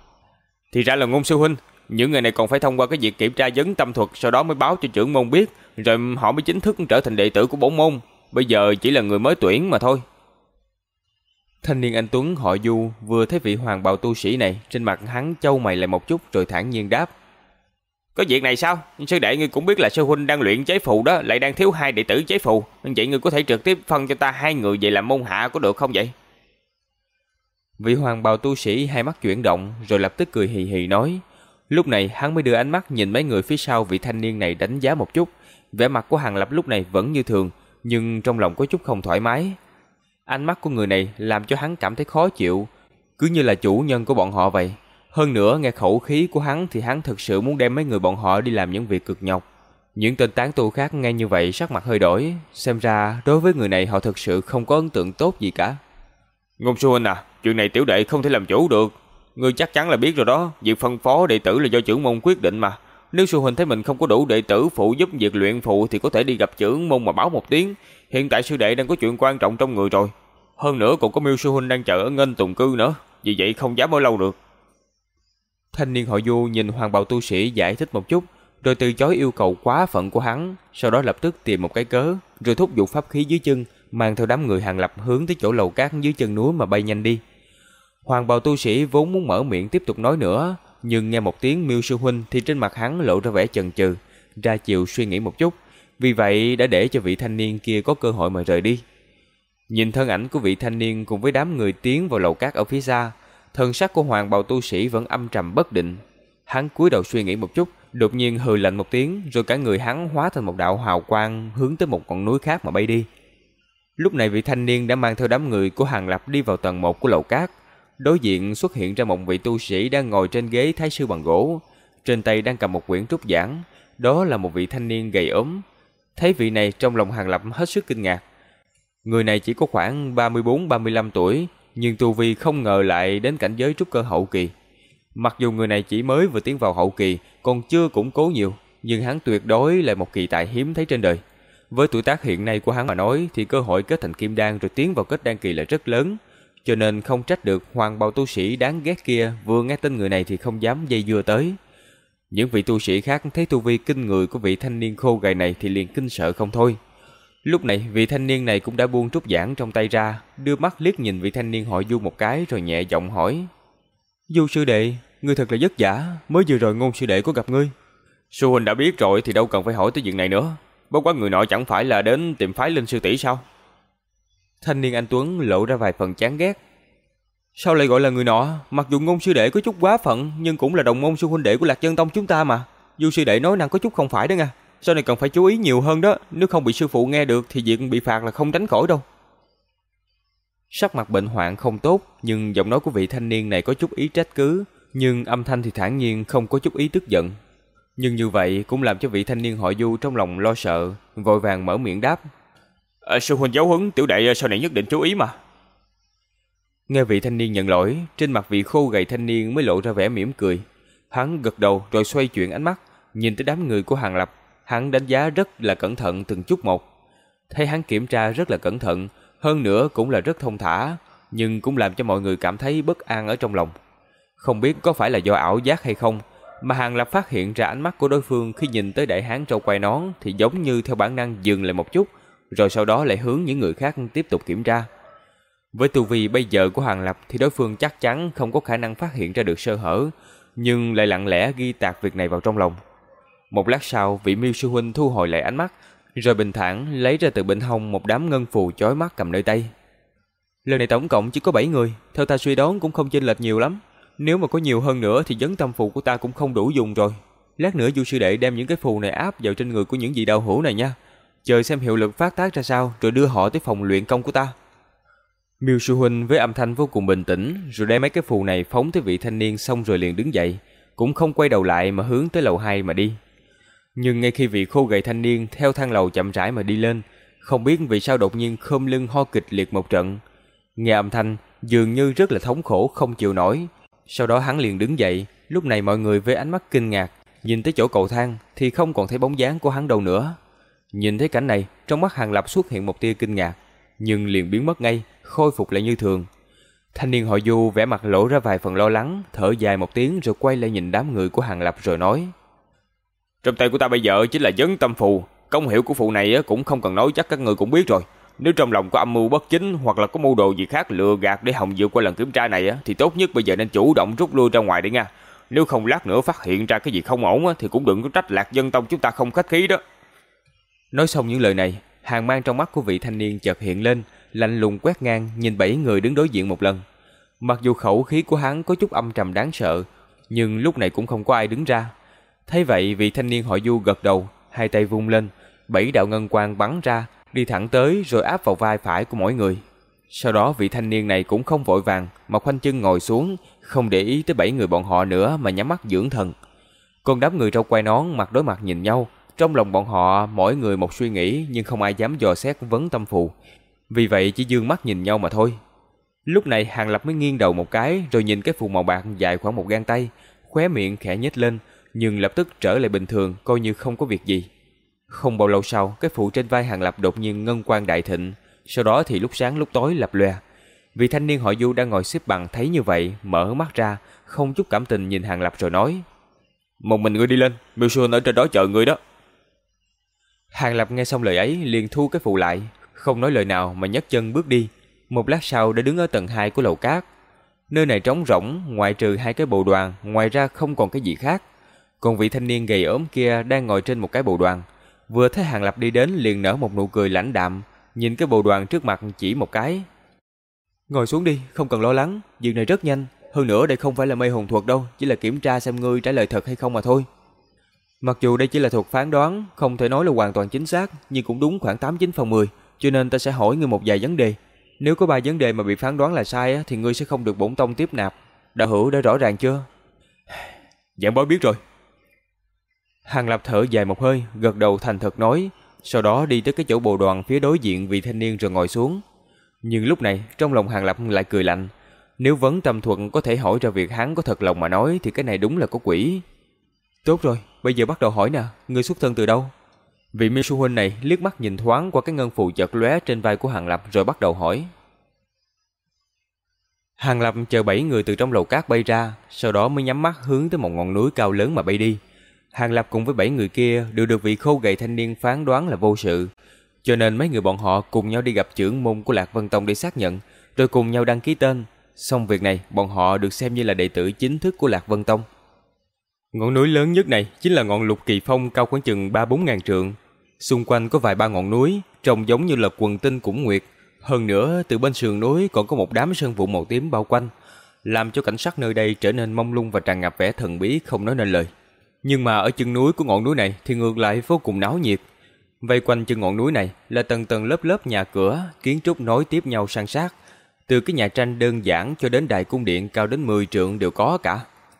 Thì ra là ngôn sư huynh, những người này còn phải thông qua cái việc kiểm tra vấn tâm thuật sau đó mới báo cho trưởng môn biết, rồi họ mới chính thức trở thành đệ tử của bổn môn. Bây giờ chỉ là người mới tuyển mà thôi. Thanh niên anh Tuấn họ Du vừa thấy vị hoàng bào tu sĩ này, trên mặt hắn châu mày lại một chút rồi thản nhiên đáp. Có việc này sao? Sư đệ ngươi cũng biết là sư huynh đang luyện chế phù đó, lại đang thiếu hai đệ tử chế phù. Vậy ngươi có thể trực tiếp phân cho ta hai người về làm môn hạ có được không vậy? Vị hoàng bào tu sĩ hai mắt chuyển động rồi lập tức cười hì hì nói. Lúc này hắn mới đưa ánh mắt nhìn mấy người phía sau vị thanh niên này đánh giá một chút. Vẻ mặt của Hàng Lập lúc này vẫn như thường, nhưng trong lòng có chút không thoải mái. Ánh mắt của người này làm cho hắn cảm thấy khó chịu, cứ như là chủ nhân của bọn họ vậy. Hơn nữa nghe khẩu khí của hắn thì hắn thực sự muốn đem mấy người bọn họ đi làm những việc cực nhọc. Những tên tán tu khác nghe như vậy sắc mặt hơi đổi, xem ra đối với người này họ thực sự không có ấn tượng tốt gì cả. Ngôn sư huynh à, chuyện này tiểu đệ không thể làm chủ được. Ngươi chắc chắn là biết rồi đó, việc phân phó đệ tử là do trưởng môn quyết định mà. Nếu sư huynh thấy mình không có đủ đệ tử phụ giúp việc luyện phụ thì có thể đi gặp trưởng môn mà báo một tiếng. Hiện tại sư đệ đang có chuyện quan trọng trong người rồi. Hơn nữa còn có miêu sư huynh đang chờ ở ngân tùng cư nữa, vì vậy không dám ở lâu được. Thanh niên họ Du nhìn hoàng bào tu sĩ giải thích một chút, rồi từ chối yêu cầu quá phận của hắn, sau đó lập tức tìm một cái cớ, rồi thúc giục pháp khí dưới chân, mang theo đám người hàng lập hướng tới chỗ lầu cát dưới chân núi mà bay nhanh đi. Hoàng bào tu sĩ vốn muốn mở miệng tiếp tục nói nữa, nhưng nghe một tiếng miêu sư huynh thì trên mặt hắn lộ ra vẻ chần chừ, ra chiều suy nghĩ một chút, vì vậy đã để cho vị thanh niên kia có cơ hội mà rời đi. Nhìn thân ảnh của vị thanh niên cùng với đám người tiến vào lầu cát ở phía xa, thần sắc của hoàng bào tu sĩ vẫn âm trầm bất định. Hắn cúi đầu suy nghĩ một chút, đột nhiên hừ lạnh một tiếng, rồi cả người hắn hóa thành một đạo hào quang hướng tới một ngọn núi khác mà bay đi. Lúc này vị thanh niên đã mang theo đám người của Hàng Lập đi vào tầng 1 của lầu cát. Đối diện xuất hiện ra một vị tu sĩ đang ngồi trên ghế thái sư bằng gỗ, trên tay đang cầm một quyển trúc giảng, đó là một vị thanh niên gầy ốm. Thấy vị này trong lòng Hàng Lập hết sức kinh ngạc. Người này chỉ có khoảng 34-35 tuổi, nhưng tu vi không ngờ lại đến cảnh giới trúc cơ hậu kỳ. Mặc dù người này chỉ mới vừa tiến vào hậu kỳ, còn chưa củng cố nhiều, nhưng hắn tuyệt đối là một kỳ tài hiếm thấy trên đời. Với tuổi tác hiện nay của hắn mà nói thì cơ hội kết thành kim đan rồi tiến vào kết đan kỳ là rất lớn, cho nên không trách được hoàng bào tu sĩ đáng ghét kia vừa nghe tên người này thì không dám dây dưa tới. Những vị tu sĩ khác thấy tu vi kinh người của vị thanh niên khô gầy này thì liền kinh sợ không thôi. Lúc này vị thanh niên này cũng đã buông trúc giảng trong tay ra, đưa mắt liếc nhìn vị thanh niên họ Du một cái rồi nhẹ giọng hỏi. Du sư đệ, ngươi thật là vất vả, mới vừa rồi ngôn sư đệ có gặp ngươi. Sư huynh đã biết rồi thì đâu cần phải hỏi tới chuyện này nữa. Bất quá người nọ chẳng phải là đến tìm phái linh sư tỷ sao? Thanh niên anh Tuấn lộ ra vài phần chán ghét. Sao lại gọi là người nọ? Mặc dù ngôn sư đệ có chút quá phận, nhưng cũng là đồng môn sư huynh đệ của Lạc Dân Tông chúng ta mà. Du sư đệ nói năng có chút không phải đó nha. Sau này cần phải chú ý nhiều hơn đó, nếu không bị sư phụ nghe được thì việc bị phạt là không tránh khỏi đâu. Sắc mặt bệnh hoạn không tốt, nhưng giọng nói của vị thanh niên này có chút ý trách cứ, nhưng âm thanh thì thản nhiên không có chút ý tức giận. Nhưng như vậy cũng làm cho vị thanh niên họ Du trong lòng lo sợ, vội vàng mở miệng đáp. Ờ, à, sư huynh giáo huấn tiểu đệ ờ, sau này nhất định chú ý mà. Nghe vị thanh niên nhận lỗi, trên mặt vị khô gầy thanh niên mới lộ ra vẻ mỉm cười. Hắn gật đầu rồi xoay chuyển ánh mắt, nhìn tới đám người của Hàng Lập. Hắn đánh giá rất là cẩn thận từng chút một. Thấy hắn kiểm tra rất là cẩn thận, hơn nữa cũng là rất thông thả, nhưng cũng làm cho mọi người cảm thấy bất an ở trong lòng. Không biết có phải là do ảo giác hay không, mà Hàng Lập phát hiện ra ánh mắt của đối phương khi nhìn tới đại hán trâu quay nón thì giống như theo bản năng dừng lại một chút, rồi sau đó lại hướng những người khác tiếp tục kiểm tra. Với tu vi bây giờ của Hàng Lập thì đối phương chắc chắn không có khả năng phát hiện ra được sơ hở, nhưng lại lặng lẽ ghi tạc việc này vào trong lòng. Một lát sau, vị miêu sư huynh thu hồi lại ánh mắt, rồi bình thản lấy ra từ bên hông một đám ngân phù chói mắt cầm nơi tay. Lần này tổng cộng chỉ có 7 người, theo ta suy đoán cũng không chênh lệch nhiều lắm. Nếu mà có nhiều hơn nữa thì vấn tâm phù của ta cũng không đủ dùng rồi. Lát nữa du sư đệ đem những cái phù này áp vào trên người của những vị đạo hữu này nha. Chờ xem hiệu lực phát tác ra sao rồi đưa họ tới phòng luyện công của ta. Miêu sư huynh với âm thanh vô cùng bình tĩnh rồi đem mấy cái phù này phóng tới vị thanh niên xong rồi liền đứng dậy, cũng không quay đầu lại mà hướng tới lầu 2 mà đi. Nhưng ngay khi vị khô gầy thanh niên theo thang lầu chậm rãi mà đi lên, không biết vì sao đột nhiên khom lưng ho kịch liệt một trận. Nghe âm thanh dường như rất là thống khổ không chịu nổi, sau đó hắn liền đứng dậy, lúc này mọi người với ánh mắt kinh ngạc, nhìn tới chỗ cầu thang thì không còn thấy bóng dáng của hắn đâu nữa. Nhìn thấy cảnh này, trong mắt Hàng Lập xuất hiện một tia kinh ngạc, nhưng liền biến mất ngay, khôi phục lại như thường. Thanh niên họ Du vẻ mặt lộ ra vài phần lo lắng, thở dài một tiếng rồi quay lại nhìn đám người của Hàng Lập rồi nói: "Trong tay của ta bây giờ chính là vấn tâm phù, công hiệu của phù này cũng không cần nói chắc các người cũng biết rồi. Nếu trong lòng có âm mưu bất chính hoặc là có mưu đồ gì khác lừa gạt để hòng vượt qua lần kiểm tra này thì tốt nhất bây giờ nên chủ động rút lui ra ngoài đi nha. Nếu không lát nữa phát hiện ra cái gì không ổn thì cũng đừng có trách lạc dân tông chúng ta không khách khí đó. Nói xong những lời này, hàng mang trong mắt của vị thanh niên chợt hiện lên, lạnh lùng quét ngang nhìn bảy người đứng đối diện một lần. Mặc dù khẩu khí của hắn có chút âm trầm đáng sợ, nhưng lúc này cũng không có ai đứng ra. Thấy vậy vị thanh niên họ Du gật đầu, hai tay vung lên, bảy đạo ngân quang bắn ra, đi thẳng tới rồi áp vào vai phải của mỗi người. Sau đó vị thanh niên này cũng không vội vàng mà khoanh chân ngồi xuống, không để ý tới bảy người bọn họ nữa mà nhắm mắt dưỡng thần. Còn đám người râu quai nón mặt đối mặt nhìn nhau, trong lòng bọn họ mỗi người một suy nghĩ nhưng không ai dám dò xét vấn tâm phù. Vì vậy chỉ dương mắt nhìn nhau mà thôi. Lúc này Hàng Lập mới nghiêng đầu một cái rồi nhìn cái phù màu bạc dài khoảng một gang tay, khóe miệng khẽ nhếch lên, nhưng lập tức trở lại bình thường coi như không có việc gì. Không bao lâu sau, cái phù trên vai Hàng Lập đột nhiên ngân quang đại thịnh, sau đó thì lúc sáng lúc tối lập lòe. Vị thanh niên họ Du đang ngồi xếp bằng thấy như vậy, mở mắt ra, không chút cảm tình nhìn Hàng Lập rồi nói: "Một mình ngươi đi lên, Miêu Xuân ở trên đó chờ ngươi đó." Hàng Lập nghe xong lời ấy liền thu cái phụ lại, không nói lời nào mà nhấc chân bước đi. Một lát sau đã đứng ở tầng 2 của lầu cát. Nơi này trống rỗng, ngoại trừ hai cái bộ đoàn, ngoài ra không còn cái gì khác. Còn vị thanh niên gầy ốm kia đang ngồi trên một cái bộ đoàn. Vừa thấy Hàng Lập đi đến liền nở một nụ cười lãnh đạm, nhìn cái bộ đoàn trước mặt chỉ một cái. Ngồi xuống đi, không cần lo lắng, việc này rất nhanh. Hơn nữa đây không phải là mây hồn thuật đâu, chỉ là kiểm tra xem ngươi trả lời thật hay không mà thôi. Mặc dù đây chỉ là thuật phán đoán, không thể nói là hoàn toàn chính xác, nhưng cũng đúng khoảng 89 phần 10, cho nên ta sẽ hỏi ngươi một vài vấn đề. Nếu có ba vấn đề mà bị phán đoán là sai thì ngươi sẽ không được bổn tông tiếp nạp. Đạo hữu đã rõ ràng chưa? Giảng bối biết rồi. Hàng Lập thở dài một hơi, gật đầu thành thật nói, sau đó đi tới cái chỗ bồ đoàn phía đối diện vị thanh niên rồi ngồi xuống. Nhưng lúc này, trong lòng Hàng Lập lại cười lạnh. Nếu vấn tâm thuận có thể hỏi ra việc hắn có thật lòng mà nói thì cái này đúng là có quỷ. Tốt rồi, bây giờ bắt đầu hỏi nè, ngươi xuất thân từ đâu? Vị miêu sư huynh này liếc mắt nhìn thoáng qua cái ngân phù chợt lóe trên vai của Hàng Lập rồi bắt đầu hỏi. Hàng Lập chờ bảy người từ trong lầu cát bay ra, sau đó mới nhắm mắt hướng tới một ngọn núi cao lớn mà bay đi. Hàng Lập cùng với bảy người kia đều được vị khô gầy thanh niên phán đoán là vô sự, cho nên mấy người bọn họ cùng nhau đi gặp trưởng môn của Lạc Vân Tông để xác nhận, rồi cùng nhau đăng ký tên. Xong việc này, bọn họ được xem như là đệ tử chính thức của Lạc Vân Tông. Ngọn núi lớn nhất này chính là ngọn Lục Kỳ Phong cao khoảng chừng 3-4 ngàn trượng. Xung quanh có vài ba ngọn núi, trông giống như là quần tinh cũng nguyệt. Hơn nữa, từ bên sườn núi còn có một đám sơn vụ màu tím bao quanh, làm cho cảnh sắc nơi đây trở nên mông lung và tràn ngập vẻ thần bí không nói nên lời. Nhưng mà ở chân núi của ngọn núi này thì ngược lại vô cùng náo nhiệt. Vây quanh chân ngọn núi này là tầng tầng lớp lớp nhà cửa, kiến trúc nối tiếp nhau san sát. Từ cái nhà tranh đơn giản cho đến đại cung điện cao đến 10 trượng đều có cả.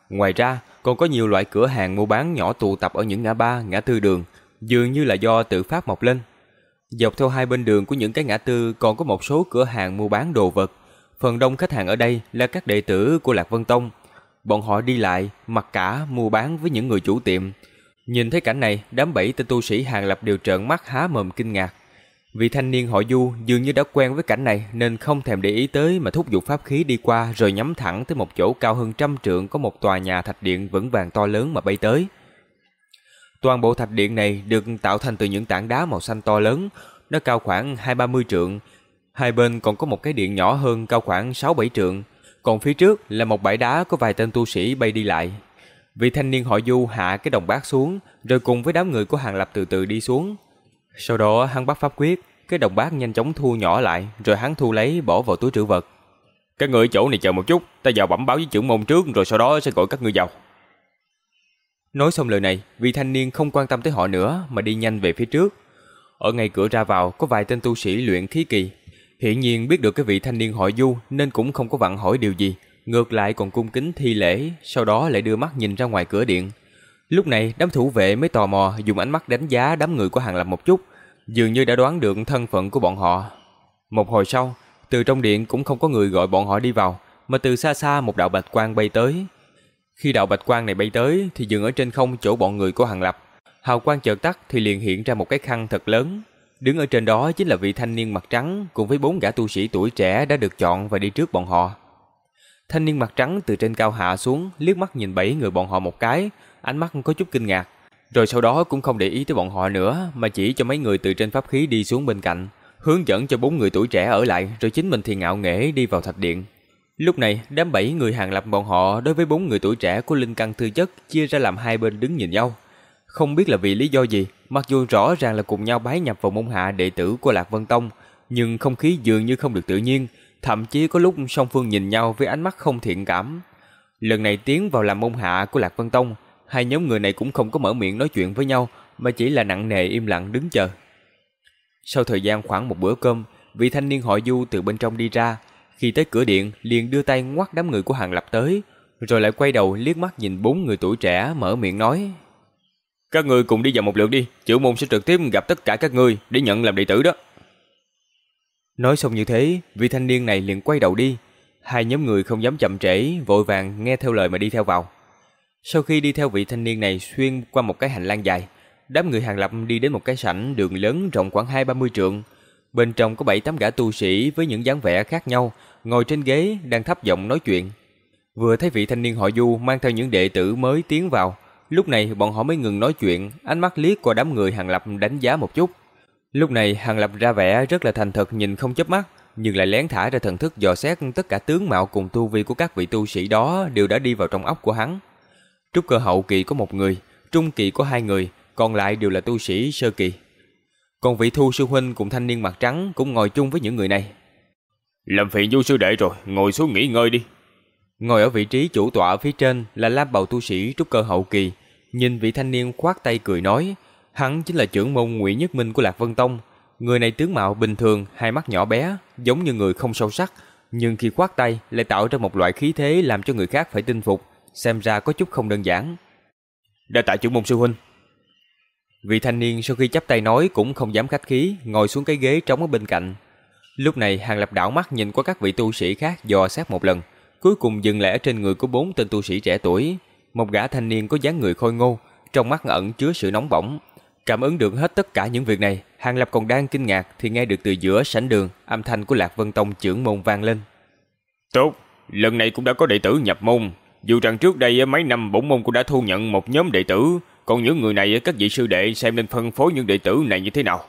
Ngoài ra, còn có nhiều loại cửa hàng mua bán nhỏ tụ tập ở những ngã ba, ngã tư đường, dường như là do tự phát mọc lên. Dọc theo hai bên đường của những cái ngã tư còn có một số cửa hàng mua bán đồ vật. Phần đông khách hàng ở đây là các đệ tử của Lạc Vân Tông. Bọn họ đi lại, mặc cả mua bán với những người chủ tiệm. Nhìn thấy cảnh này, đám bảy tên tu sĩ hàng lập đều trợn mắt há mồm kinh ngạc. Vị thanh niên họ Du dường như đã quen với cảnh này nên không thèm để ý tới mà thúc giục pháp khí đi qua rồi nhắm thẳng tới một chỗ cao hơn trăm trượng có một tòa nhà thạch điện vững vàng to lớn mà bay tới. Toàn bộ thạch điện này được tạo thành từ những tảng đá màu xanh to lớn, nó cao khoảng hai ba mươi trượng. Hai bên còn có một cái điện nhỏ hơn cao khoảng sáu bảy trượng, còn phía trước là một bãi đá có vài tên tu sĩ bay đi lại. Vị thanh niên họ Du hạ cái đồng bát xuống, rồi cùng với đám người của Hàng Lập từ từ đi xuống. Sau đó hắn bắt pháp quyết, cái đồng bát nhanh chóng thu nhỏ lại, rồi hắn thu lấy bỏ vào túi trữ vật. Các người chỗ này chờ một chút, ta vào bẩm báo với trưởng môn trước rồi sau đó sẽ gọi các ngươi vào. Nói xong lời này, vị thanh niên không quan tâm tới họ nữa mà đi nhanh về phía trước. Ở ngay cửa ra vào có vài tên tu sĩ luyện khí kỳ. Hiển nhiên biết được cái vị thanh niên họ Du nên cũng không có vặn hỏi điều gì, ngược lại còn cung kính thi lễ, sau đó lại đưa mắt nhìn ra ngoài cửa điện. Lúc này, đám thủ vệ mới tò mò dùng ánh mắt đánh giá đám người của Hàng Lập một chút, dường như đã đoán được thân phận của bọn họ. Một hồi sau, từ trong điện cũng không có người gọi bọn họ đi vào, mà từ xa xa một đạo bạch quang bay tới. Khi đạo bạch quang này bay tới thì dừng ở trên không chỗ bọn người của Hàng Lập. Hào quang chợt tắt thì liền hiện ra một cái khăn thật lớn. Đứng ở trên đó chính là vị thanh niên mặt trắng cùng với bốn gã tu sĩ tuổi trẻ đã được chọn và đi trước bọn họ. Thanh niên mặt trắng từ trên cao hạ xuống, liếc mắt nhìn bảy người bọn họ một cái, ánh mắt có chút kinh ngạc. Rồi sau đó cũng không để ý tới bọn họ nữa, mà chỉ cho mấy người từ trên pháp khí đi xuống bên cạnh, hướng dẫn cho bốn người tuổi trẻ ở lại, rồi chính mình thì ngạo nghễ đi vào thạch điện. Lúc này, đám bảy người hàng lập bọn họ đối với bốn người tuổi trẻ của linh căn tư chất chia ra làm hai bên đứng nhìn nhau. Không biết là vì lý do gì, mặc dù rõ ràng là cùng nhau bái nhập vào môn hạ đệ tử của Lạc Vân Tông, nhưng không khí dường như không được tự nhiên, thậm chí có lúc song phương nhìn nhau với ánh mắt không thiện cảm. Lần này tiến vào làm môn hạ của Lạc Vân Tông, hai nhóm người này cũng không có mở miệng nói chuyện với nhau, mà chỉ là nặng nề im lặng đứng chờ. Sau thời gian khoảng một bữa cơm, vị thanh niên họ Du từ bên trong đi ra. Khi tới cửa điện, liền đưa tay ngoắt đám người của Hàng Lập tới, rồi lại quay đầu liếc mắt nhìn bốn người tuổi trẻ mở miệng nói. Các ngươi cùng đi vào một lượt đi, chủ môn sẽ trực tiếp gặp tất cả các ngươi để nhận làm đệ tử đó. Nói xong như thế, vị thanh niên này liền quay đầu đi. Hai nhóm người không dám chậm trễ, vội vàng nghe theo lời mà đi theo vào. Sau khi đi theo vị thanh niên này xuyên qua một cái hành lang dài, đám người hàng lập đi đến một cái sảnh đường lớn rộng khoảng hai ba mươi trượng. Bên trong có bảy tám gã tu sĩ với những dáng vẻ khác nhau, ngồi trên ghế đang thấp giọng nói chuyện. Vừa thấy vị thanh niên họ Du mang theo những đệ tử mới tiến vào, lúc này bọn họ mới ngừng nói chuyện, ánh mắt liếc qua đám người hàng lập đánh giá một chút. Lúc này Hàng Lập ra vẻ rất là thành thật nhìn không chớp mắt, nhưng lại lén thả ra thần thức dò xét tất cả tướng mạo cùng tu vi của các vị tu sĩ đó đều đã đi vào trong óc của hắn. Trúc cơ hậu kỳ có một người, trung kỳ có hai người, còn lại đều là tu sĩ sơ kỳ. Còn vị thu sư huynh cùng thanh niên mặt trắng cũng ngồi chung với những người này. Làm phiền du sư đệ rồi, ngồi xuống nghỉ ngơi đi. Ngồi ở vị trí chủ tọa phía trên là lam bầu tu sĩ trúc cơ hậu kỳ, nhìn vị thanh niên khoát tay cười nói, Hắn chính là trưởng môn Ngụy Nhất Minh của Lạc Vân Tông. Người này tướng mạo bình thường, hai mắt nhỏ bé, giống như người không sâu sắc, nhưng khi khoát tay lại tạo ra một loại khí thế làm cho người khác phải tin phục, xem ra có chút không đơn giản. Đã tại trưởng môn sư huynh. Vị thanh niên sau khi chắp tay nói cũng không dám khách khí, ngồi xuống cái ghế trống ở bên cạnh. Lúc này Hàng Lập đảo mắt nhìn qua các vị tu sĩ khác dò xét một lần, cuối cùng dừng lại ở trên người của bốn tên tu sĩ trẻ tuổi. Một gã thanh niên có dáng người khôi ngô, trong mắt ẩn chứa sự nóng bỏng, Cảm ứng được hết tất cả những việc này, Hàng Lập còn đang kinh ngạc thì nghe được từ giữa sảnh đường âm thanh của Lạc Vân Tông trưởng môn vang lên. Tốt, lần này cũng đã có đệ tử nhập môn. Dù rằng trước đây mấy năm bổn môn cũng đã thu nhận một nhóm đệ tử, còn những người này các vị sư đệ xem nên phân phối những đệ tử này như thế nào.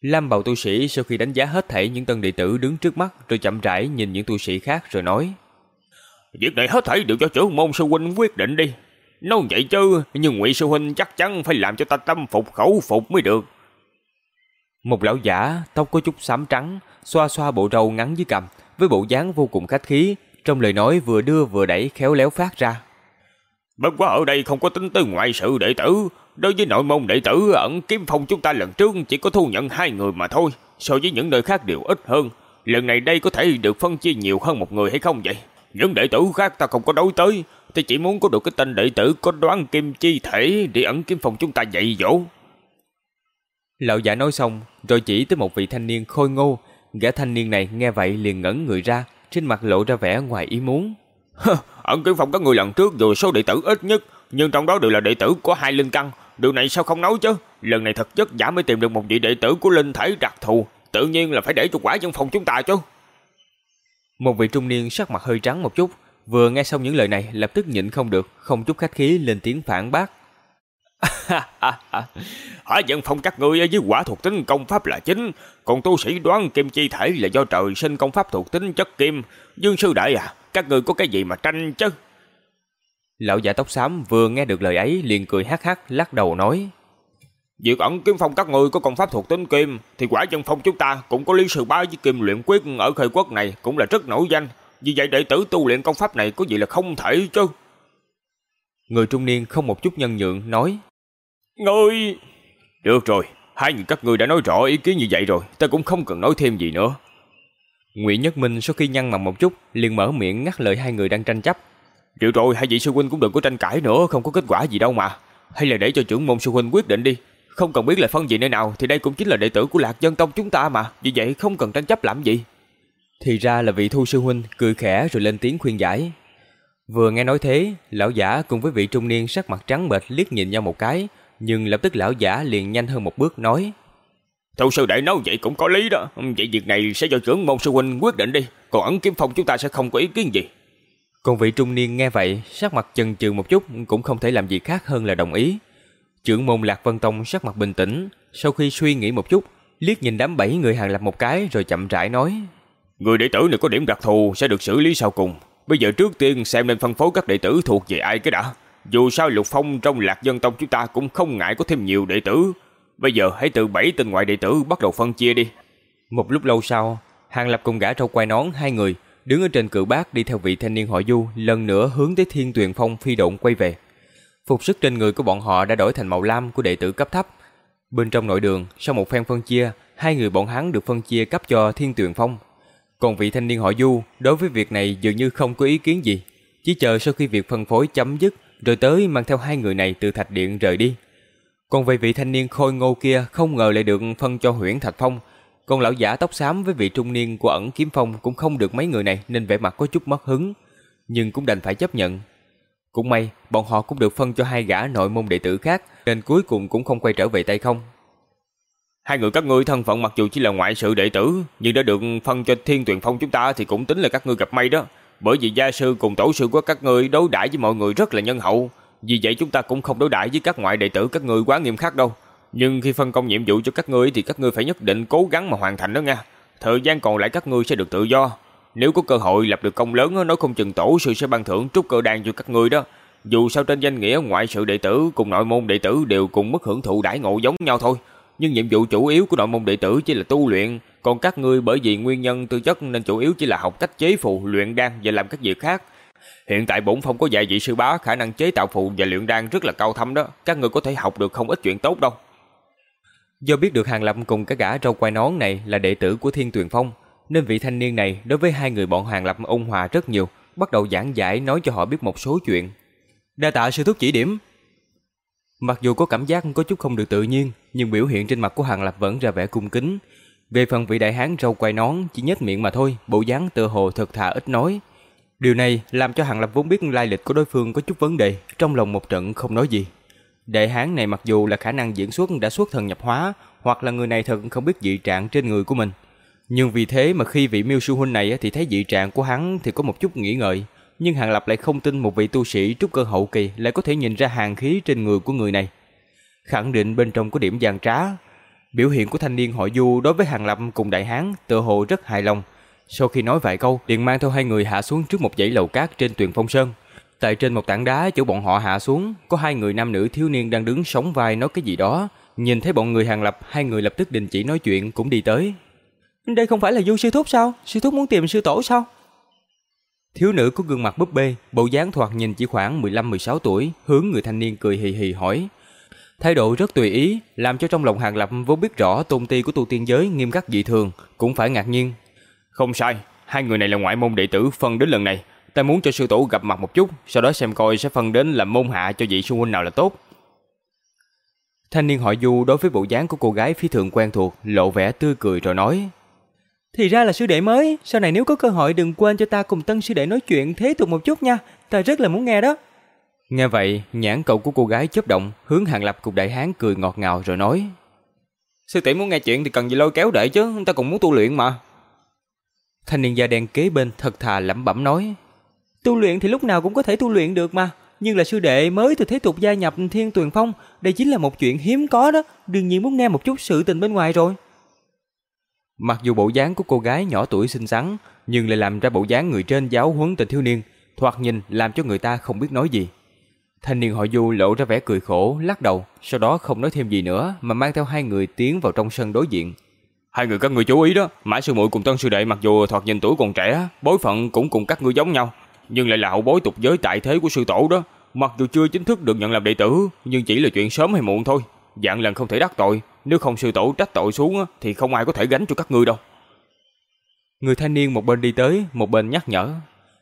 Lam bầu tu sĩ sau khi đánh giá hết thảy những tân đệ tử đứng trước mắt rồi chậm rãi nhìn những tu sĩ khác rồi nói. Việc này hết thảy đều cho trưởng môn sư huynh quyết định đi. Nói vậy chứ, nhưng Ngụy Sư Huynh chắc chắn phải làm cho ta tâm phục khẩu phục mới được. Một lão giả, tóc có chút xám trắng, xoa xoa bộ râu ngắn dưới cằm, với bộ dáng vô cùng khách khí, trong lời nói vừa đưa vừa đẩy khéo léo phát ra. Bất quá ở đây không có tính tới ngoại sự đệ tử, đối với nội môn đệ tử ẩn kiếm phong chúng ta lần trước chỉ có thu nhận hai người mà thôi, so với những nơi khác đều ít hơn. Lần này đây có thể được phân chia nhiều hơn một người hay không vậy? Những đệ tử khác ta không có đối tới, ta chỉ muốn có được cái tên đệ tử có đoán kim chi thể để ẩn kiếm phòng chúng ta dạy dỗ. Lão giả nói xong, rồi chỉ tới một vị thanh niên khôi ngô. Gã thanh niên này nghe vậy liền ngẩn người ra, trên mặt lộ ra vẻ ngoài ý muốn. ẩn kiếm phòng các người lần trước dù số đệ tử ít nhất, nhưng trong đó đều là đệ tử có hai linh căn. Điều này sao không nói chứ? Lần này thật chất giả mới tìm được một vị đệ tử của linh thể đặc thù. Tự nhiên là phải để cho quả dân phòng chúng ta chứ. Một vị trung niên sắc mặt hơi trắng một chút, vừa nghe xong những lời này lập tức nhịn không được, không chút khách khí lên tiếng phản bác. Hỏa dân phong các ngươi với quả thuộc tính công pháp là chính, còn tu sĩ đoán kim chi thể là do trời sinh công pháp thuộc tính chất kim. Dương sư đại à, các ngươi có cái gì mà tranh chứ? Lão giả tóc xám vừa nghe được lời ấy liền cười hắc hắc lắc đầu nói. Việc ẩn kiếm phong các người có công pháp thuộc tính kim thì quả dân phong chúng ta cũng có lý sư bá với kim luyện quyết ở khơi quốc này cũng là rất nổi danh. Vì vậy đệ tử tu luyện công pháp này có gì là không thể chứ. Người trung niên không một chút nhân nhượng nói. Ngươi... Được rồi, hai người các ngươi đã nói rõ ý kiến như vậy rồi, ta cũng không cần nói thêm gì nữa. Ngụy Nhất Minh sau khi nhăn mặt một chút, liền mở miệng ngắt lời hai người đang tranh chấp. Được rồi, hai vị sư huynh cũng đừng có tranh cãi nữa, không có kết quả gì đâu mà. Hay là để cho trưởng môn sư huynh quyết định đi, không cần biết là phân gì nơi nào thì đây cũng chính là đệ tử của Lạc Dân Tông chúng ta mà, vì vậy không cần tranh chấp làm gì. Thì ra là vị thu sư huynh cười khẽ rồi lên tiếng khuyên giải. Vừa nghe nói thế, lão giả cùng với vị trung niên sắc mặt trắng bệch liếc nhìn nhau một cái, nhưng lập tức lão giả liền nhanh hơn một bước nói: "Thu sư đệ nói vậy cũng có lý đó, vậy việc này sẽ do trưởng môn sư huynh quyết định đi, còn ẩn kiếm phong chúng ta sẽ không có ý kiến gì." Còn vị trung niên nghe vậy, sắc mặt chần chừ một chút cũng không thể làm gì khác hơn là đồng ý. Trưởng môn Lạc Vân Tông sắc mặt bình tĩnh, sau khi suy nghĩ một chút, liếc nhìn đám bảy người hàng lập một cái rồi chậm rãi nói: Người đệ tử này có điểm đặc thù sẽ được xử lý sau cùng. Bây giờ trước tiên xem nên phân phối các đệ tử thuộc về ai cái đã. Dù sao Lục Phong trong Lạc Dân Tông chúng ta cũng không ngại có thêm nhiều đệ tử. Bây giờ hãy từ bảy tên ngoại đệ tử bắt đầu phân chia đi. Một lúc lâu sau, Hàng Lập cùng gã trâu quay nón hai người đứng ở trên cự bát đi theo vị thanh niên họ Du lần nữa hướng tới Thiên Tuyền Phong phi độn quay về. Phục sức trên người của bọn họ đã đổi thành màu lam của đệ tử cấp thấp. Bên trong nội đường, sau một phen phân chia, hai người bọn hắn được phân chia cấp cho Thiên Tuyền Phong. Còn vị thanh niên họ Du, đối với việc này dường như không có ý kiến gì, chỉ chờ sau khi việc phân phối chấm dứt, rồi tới mang theo hai người này từ thạch điện rời đi. Còn về vị thanh niên khôi ngô kia không ngờ lại được phân cho Huyễn Thạch Phong, còn lão giả tóc xám với vị trung niên của ẩn kiếm phong cũng không được mấy người này nên vẻ mặt có chút mất hứng, nhưng cũng đành phải chấp nhận. Cũng may, bọn họ cũng được phân cho hai gã nội môn đệ tử khác, nên cuối cùng cũng không quay trở về tay không. Hai người các ngươi thân phận mặc dù chỉ là ngoại sự đệ tử, nhưng đã được phân cho Thiên Tuyền Phong chúng ta thì cũng tính là các ngươi gặp may đó. Bởi vì gia sư cùng tổ sư của các ngươi đối đãi với mọi người rất là nhân hậu, vì vậy chúng ta cũng không đối đãi với các ngoại đệ tử các ngươi quá nghiêm khắc đâu. Nhưng khi phân công nhiệm vụ cho các ngươi thì các ngươi phải nhất định cố gắng mà hoàn thành đó nha. Thời gian còn lại các ngươi sẽ được tự do. Nếu có cơ hội lập được công lớn nói không chừng tổ sư sẽ ban thưởng trúc cơ đan cho các ngươi đó. Dù sao trên danh nghĩa ngoại sự đệ tử cùng nội môn đệ tử đều cùng mức hưởng thụ đãi ngộ giống nhau thôi. Nhưng nhiệm vụ chủ yếu của nội môn đệ tử chỉ là tu luyện, còn các ngươi bởi vì nguyên nhân tư chất nên chủ yếu chỉ là học cách chế phù, luyện đan và làm các việc khác. Hiện tại bổn phong có vài vị sư bá khả năng chế tạo phù và luyện đan rất là cao thâm đó, các ngươi có thể học được không ít chuyện tốt đâu. Do biết được Hàng Lập cùng các gã râu quai nón này là đệ tử của Thiên Tuyền Phong, nên vị thanh niên này đối với hai người bọn Hàng Lập ôn hòa rất nhiều, bắt đầu giảng giải nói cho họ biết một số chuyện. Đa tạ sư thúc chỉ điểm. Mặc dù có cảm giác có chút không được tự nhiên, nhưng biểu hiện trên mặt của Hàng Lập vẫn ra vẻ cung kính. Về phần vị đại hán râu quai nón chỉ nhếch miệng mà thôi, bộ dáng tựa hồ thật thà ít nói. Điều này làm cho Hàng Lập vốn biết lai lịch của đối phương có chút vấn đề, trong lòng một trận không nói gì. Đại hán này mặc dù là khả năng diễn xuất đã xuất thần nhập hóa, hoặc là người này thật không biết dị trạng trên người của mình. Nhưng vì thế mà khi vị miêu sư huynh này thì thấy dị trạng của hắn thì có một chút nghĩ ngợi. Nhưng Hàng Lập lại không tin một vị tu sĩ trúc cơ hậu kỳ lại có thể nhìn ra hàng khí trên người của người này. Khẳng định bên trong có điểm giàn trá. Biểu hiện của thanh niên họ Du đối với Hàng Lập cùng đại hán tự hồ rất hài lòng. Sau khi nói vài câu, liền mang theo hai người hạ xuống trước một dãy lầu cát trên tuyền phong sơn. Tại trên một tảng đá chỗ bọn họ hạ xuống, có hai người nam nữ thiếu niên đang đứng sóng vai nói cái gì đó. Nhìn thấy bọn người hàng lập, hai người lập tức đình chỉ nói chuyện cũng đi tới. Đây không phải là du sư thúc sao? Sư thúc muốn tìm sư tổ sao? Thiếu nữ có gương mặt búp bê, bộ dáng thoạt nhìn chỉ khoảng 15-16 tuổi, hướng người thanh niên cười hì hì hỏi. Thái độ rất tùy ý, làm cho trong lòng hàng lập vốn biết rõ tôn ti của tu tiên giới nghiêm khắc dị thường, cũng phải ngạc nhiên. Không sai, hai người này là ngoại môn đệ tử phân đến lần này, ta muốn cho sư tổ gặp mặt một chút, sau đó xem coi sẽ phân đến làm môn hạ cho vị sư huynh nào là tốt. Thanh niên họ Du đối với bộ dáng của cô gái phi thường quen thuộc, lộ vẻ tươi cười rồi nói: "Thì ra là sư đệ mới, sau này nếu có cơ hội đừng quên cho ta cùng tân sư đệ nói chuyện thế tục một chút nha, ta rất là muốn nghe đó." Nghe vậy, nhãn cầu của cô gái chớp động, hướng Hàng Lập cùng đại hán cười ngọt ngào rồi nói: "Sư tỷ muốn nghe chuyện thì cần gì lôi kéo đệ chứ, ta cũng muốn tu luyện mà." Thanh niên da đen kế bên thật thà lẩm bẩm nói: Tu luyện thì lúc nào cũng có thể tu luyện được mà, nhưng là sư đệ mới từ thế tục gia nhập Thiên Tuyền Phong, đây chính là một chuyện hiếm có đó, đương nhiên muốn nghe một chút sự tình bên ngoài rồi. Mặc dù bộ dáng của cô gái nhỏ tuổi xinh xắn, nhưng lại làm ra bộ dáng người trên giáo huấn tình thiếu niên, thoạt nhìn làm cho người ta không biết nói gì. Thanh niên họ Du lộ ra vẻ cười khổ, lắc đầu, sau đó không nói thêm gì nữa mà mang theo hai người tiến vào trong sân đối diện. Hai người các người chú ý đó, Mã sư muội cùng Tân sư đệ mặc dù thoạt nhìn tuổi còn trẻ, bối phận cũng cùng các ngươi giống nhau, nhưng lại là hậu bối tục giới tại thế của sư tổ đó. Mặc dù chưa chính thức được nhận làm đệ tử, nhưng chỉ là chuyện sớm hay muộn thôi. Dạng lần không thể đắc tội, nếu không sư tổ trách tội xuống thì không ai có thể gánh cho các ngươi đâu. Người thanh niên một bên đi tới, một bên nhắc nhở.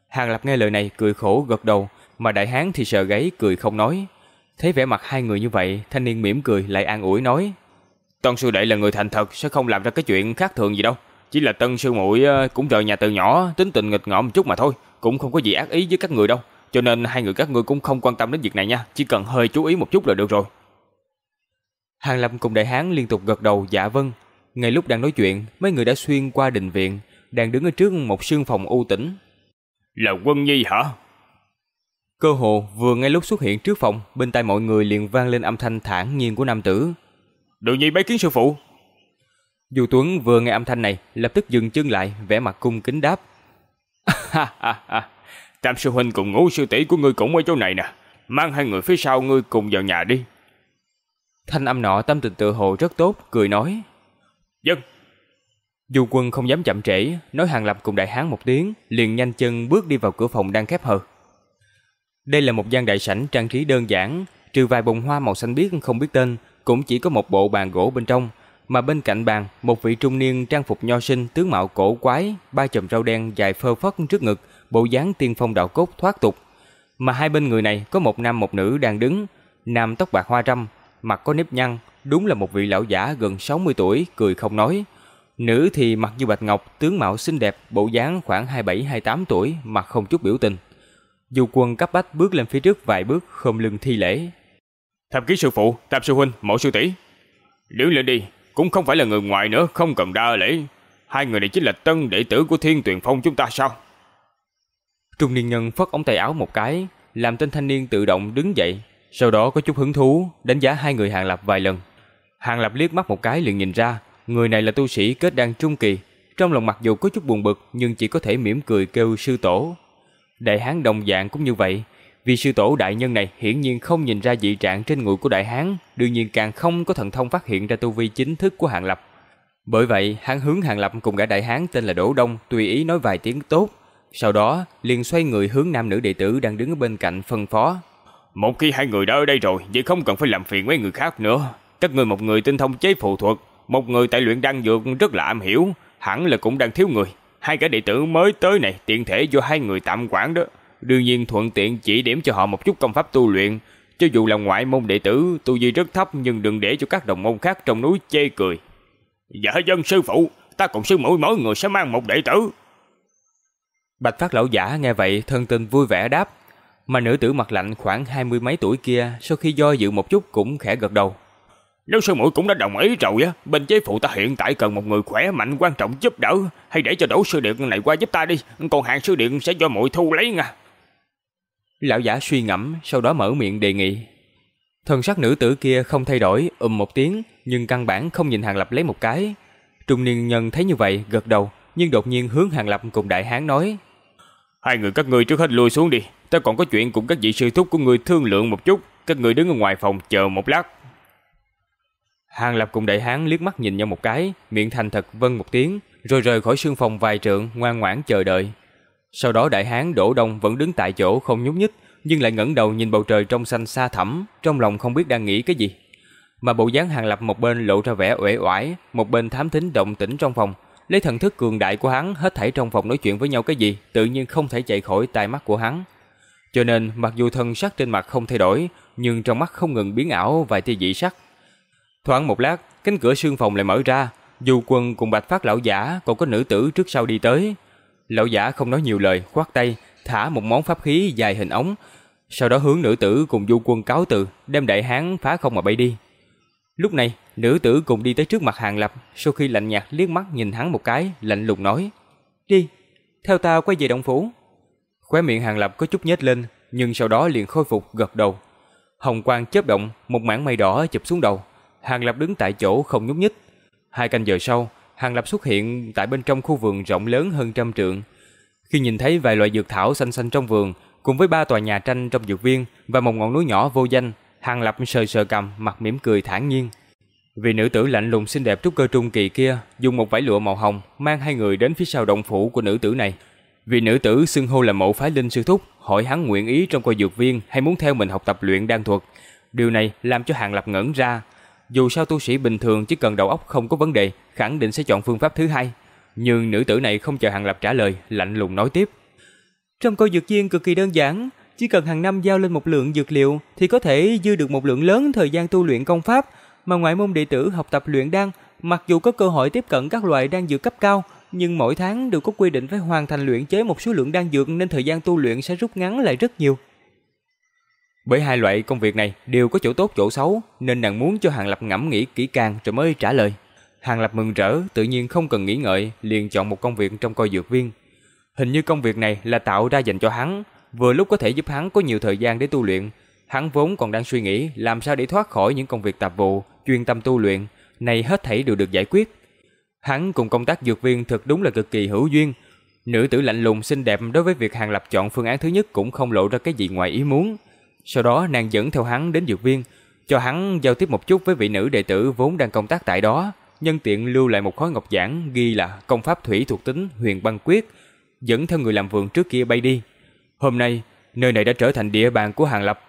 Hàng Lập nghe lời này cười khổ gật đầu, mà đại hán thì sợ gáy cười không nói. Thấy vẻ mặt hai người như vậy, thanh niên mỉm cười lại an ủi nói: "Tân sư đệ là người thành thật, sẽ không làm ra cái chuyện khác thường gì đâu, chỉ là tân sư muội ờ, cũng rời nhà từ nhỏ, tính tình nghịch ngợm một chút mà thôi, cũng không có gì ác ý với các người đâu, cho nên hai người các ngươi cũng không quan tâm đến việc này nha, chỉ cần hơi chú ý một chút là được rồi. Hàng Lâm cùng đại hán liên tục gật đầu dạ vâng. Ngay lúc đang nói chuyện, mấy người đã xuyên qua đình viện, đang đứng ở trước một sương phòng u tĩnh. Là quân nhi hả? Cơ hồ vừa ngay lúc xuất hiện trước phòng, bên tai mọi người liền vang lên âm thanh thản nhiên của nam tử. Đường nhi bái kiến sư phụ. Du Tuấn vừa nghe âm thanh này, lập tức dừng chân lại, vẻ mặt cung kính đáp. Tam sư huynh cùng ngũ sư tỷ của ngươi cũng ở chỗ này nè. Mang hai người phía sau ngươi cùng vào nhà đi. Thanh âm nọ tâm tình tự hồ rất tốt, cười nói. Dân. Du quân không dám chậm trễ, nói hàng lập cùng đại hán một tiếng, liền nhanh chân bước đi vào cửa phòng đang khép hờ. Đây là một gian đại sảnh trang trí đơn giản, trừ vài bông hoa màu xanh biếc không biết tên, cũng chỉ có một bộ bàn gỗ bên trong, mà bên cạnh bàn, một vị trung niên trang phục nho sinh tướng mạo cổ quái, ba chùm rau đen dài phơ phất trước ngực, bộ dáng tiên phong đạo cốt thoát tục. Mà hai bên người này có một nam một nữ đang đứng, nam tóc bạc hoa râm, mặt có nếp nhăn, đúng là một vị lão giả gần 60 tuổi, cười không nói. Nữ thì mặt như bạch ngọc, tướng mạo xinh đẹp, bộ dáng khoảng 27-28 tuổi, mặt không chút biểu tình. Du quân cấp bách bước lên phía trước vài bước, khom lưng thi lễ. Thập ký sư phụ, tạp sư huynh, mẫu sư tỷ Đứng lên đi, cũng không phải là người ngoài nữa, không cần đa lễ. Hai người này chính là tân đệ tử của Thiên Tuyền Phong chúng ta sao? Trung niên nhân phất ống tay áo một cái, làm tên thanh niên tự động đứng dậy, sau đó có chút hứng thú, đánh giá hai người Hàng Lập vài lần. Hàng Lập liếc mắt một cái liền nhìn ra, người này là tu sĩ kết đan trung kỳ, trong lòng mặc dù có chút buồn bực nhưng chỉ có thể mỉm cười kêu sư tổ. Đại hán đồng dạng cũng như vậy, vì sư tổ đại nhân này hiển nhiên không nhìn ra dị trạng trên người của đại hán, đương nhiên càng không có thần thông phát hiện ra tu vi chính thức của Hàng Lập. Bởi vậy, hắn hướng Hàng Lập cùng gã đại hán tên là Đỗ Đông tùy ý nói vài tiếng tốt, sau đó liền xoay người hướng nam nữ đệ tử đang đứng ở bên cạnh phân phó. Một khi hai người đã ở đây rồi, vậy không cần phải làm phiền mấy người khác nữa. Các người một người tinh thông chế phù thuật, một người tại luyện đan dược rất là am hiểu, hẳn là cũng đang thiếu người. Hai cái đệ tử mới tới này tiện thể do hai người tạm quản đó. Đương nhiên thuận tiện chỉ điểm cho họ một chút công pháp tu luyện. Cho dù là ngoại môn đệ tử, tu vi rất thấp nhưng đừng để cho các đồng môn khác trong núi chê cười. Dạ dân sư phụ, ta cùng sư mũi mỗi người sẽ mang một đệ tử. Bạch phát lão giả nghe vậy thân tình vui vẻ đáp. Mà nữ tử mặt lạnh khoảng hai mươi mấy tuổi kia sau khi do dự một chút cũng khẽ gật đầu. Nếu sư muội cũng đã đồng ý rồi á, bên chế phụ ta hiện tại cần một người khỏe mạnh quan trọng giúp đỡ, hay để cho đổ sư điện này qua giúp ta đi, còn hàng sư điện sẽ do muội thu lấy nha. Lão giả suy ngẫm, sau đó mở miệng đề nghị. Thần sắc nữ tử kia không thay đổi, ùm một tiếng, nhưng căn bản không nhìn Hàng Lập lấy một cái. Trung niên nhân thấy như vậy, gật đầu, nhưng đột nhiên hướng Hàng Lập cùng đại hán nói: "Hai người các ngươi trước hết lui xuống đi, ta còn có chuyện cùng các vị sư thúc của người thương lượng một chút, các người đứng ở ngoài phòng chờ một lát." Hàng Lập cùng đại hán liếc mắt nhìn nhau một cái, miệng thành thật vâng một tiếng, rồi rời khỏi sương phòng vài trượng, ngoan ngoãn chờ đợi. Sau đó đại hán Đỗ Đông vẫn đứng tại chỗ không nhúc nhích, nhưng lại ngẩng đầu nhìn bầu trời trong xanh xa thẳm, trong lòng không biết đang nghĩ cái gì. Mà bộ dáng Hàng Lập một bên lộ ra vẻ uể oải, một bên thám thính động tĩnh trong phòng, lấy thần thức cường đại của hắn hết thảy trong phòng nói chuyện với nhau cái gì, tự nhiên không thể chạy khỏi tai mắt của hắn. Cho nên, mặc dù thân sắc trên mặt không thay đổi, nhưng trong mắt không ngừng biến ảo vài tia dị sắc. Thoáng một lát, cánh cửa sương phòng lại mở ra, Du Quân cùng Bạch Phát lão giả còn có nữ tử trước sau đi tới. Lão giả không nói nhiều lời, khoát tay, thả một món pháp khí dài hình ống, sau đó hướng nữ tử cùng Du Quân cáo từ, đem đại hán phá không mà bay đi. Lúc này, nữ tử cùng đi tới trước mặt Hàng Lập, sau khi lạnh nhạt liếc mắt nhìn hắn một cái, lạnh lùng nói: "Đi, theo ta quay về động phủ." Khóe miệng Hàng Lập có chút nhếch lên, nhưng sau đó liền khôi phục gật đầu. Hồng quang chớp động, một mảng mây đỏ chụp xuống đầu, Hàng Lập đứng tại chỗ không nhúc nhích. Hai canh giờ sau, Hàng Lập xuất hiện tại bên trong khu vườn rộng lớn hơn trăm trượng. Khi nhìn thấy vài loại dược thảo xanh xanh trong vườn, cùng với ba tòa nhà tranh trong dược viên và một ngọn núi nhỏ vô danh, Hàng Lập sờ sờ cầm, mặt mỉm cười thản nhiên. Vì nữ tử lạnh lùng xinh đẹp trúc cơ trung kỳ kia dùng một vải lụa màu hồng mang hai người đến phía sau động phủ của nữ tử này. Vì nữ tử xưng hô là mẫu phái linh sư thúc, hỏi hắn nguyện ý trong coi dược viên hay muốn theo mình học tập luyện đan thuật. Điều này làm cho Hàng Lập ngẩn ra, dù sao tu sĩ bình thường chỉ cần đầu óc không có vấn đề, khẳng định sẽ chọn phương pháp thứ hai. Nhưng nữ tử này không chờ Hàng Lập trả lời, lạnh lùng nói tiếp. Trong coi dược viên cực kỳ đơn giản, chỉ cần hàng năm giao lên một lượng dược liệu thì có thể dư được một lượng lớn thời gian tu luyện công pháp, mà ngoại môn đệ tử học tập luyện đan, mặc dù có cơ hội tiếp cận các loại đan dược cấp cao, nhưng mỗi tháng đều có quy định phải hoàn thành luyện chế một số lượng đan dược nên thời gian tu luyện sẽ rút ngắn lại rất nhiều. Bởi hai loại công việc này đều có chỗ tốt chỗ xấu, nên nàng muốn cho Hàng Lập ngẫm nghĩ kỹ càng rồi mới trả lời. Hàng Lập mừng rỡ, tự nhiên không cần nghĩ ngợi, liền chọn một công việc trong coi dược viên. Hình như công việc này là tạo ra dành cho hắn, vừa lúc có thể giúp hắn có nhiều thời gian để tu luyện. Hắn vốn còn đang suy nghĩ làm sao để thoát khỏi những công việc tạp vụ, chuyên tâm tu luyện, này hết thảy đều được giải quyết. Hắn cùng công tác dược viên thật đúng là cực kỳ hữu duyên. Nữ tử lạnh lùng xinh đẹp đối với việc Hàng Lập chọn phương án thứ nhất cũng không lộ ra cái gì ngoài ý muốn. Sau đó nàng dẫn theo hắn đến dược viên, cho hắn giao tiếp một chút với vị nữ đệ tử vốn đang công tác tại đó, nhân tiện lưu lại một khối ngọc giản ghi là công pháp thủy thuộc tính huyền băng quyết, dẫn theo người làm vườn trước kia bay đi. Hôm nay, nơi này đã trở thành địa bàn của Hàng Lập,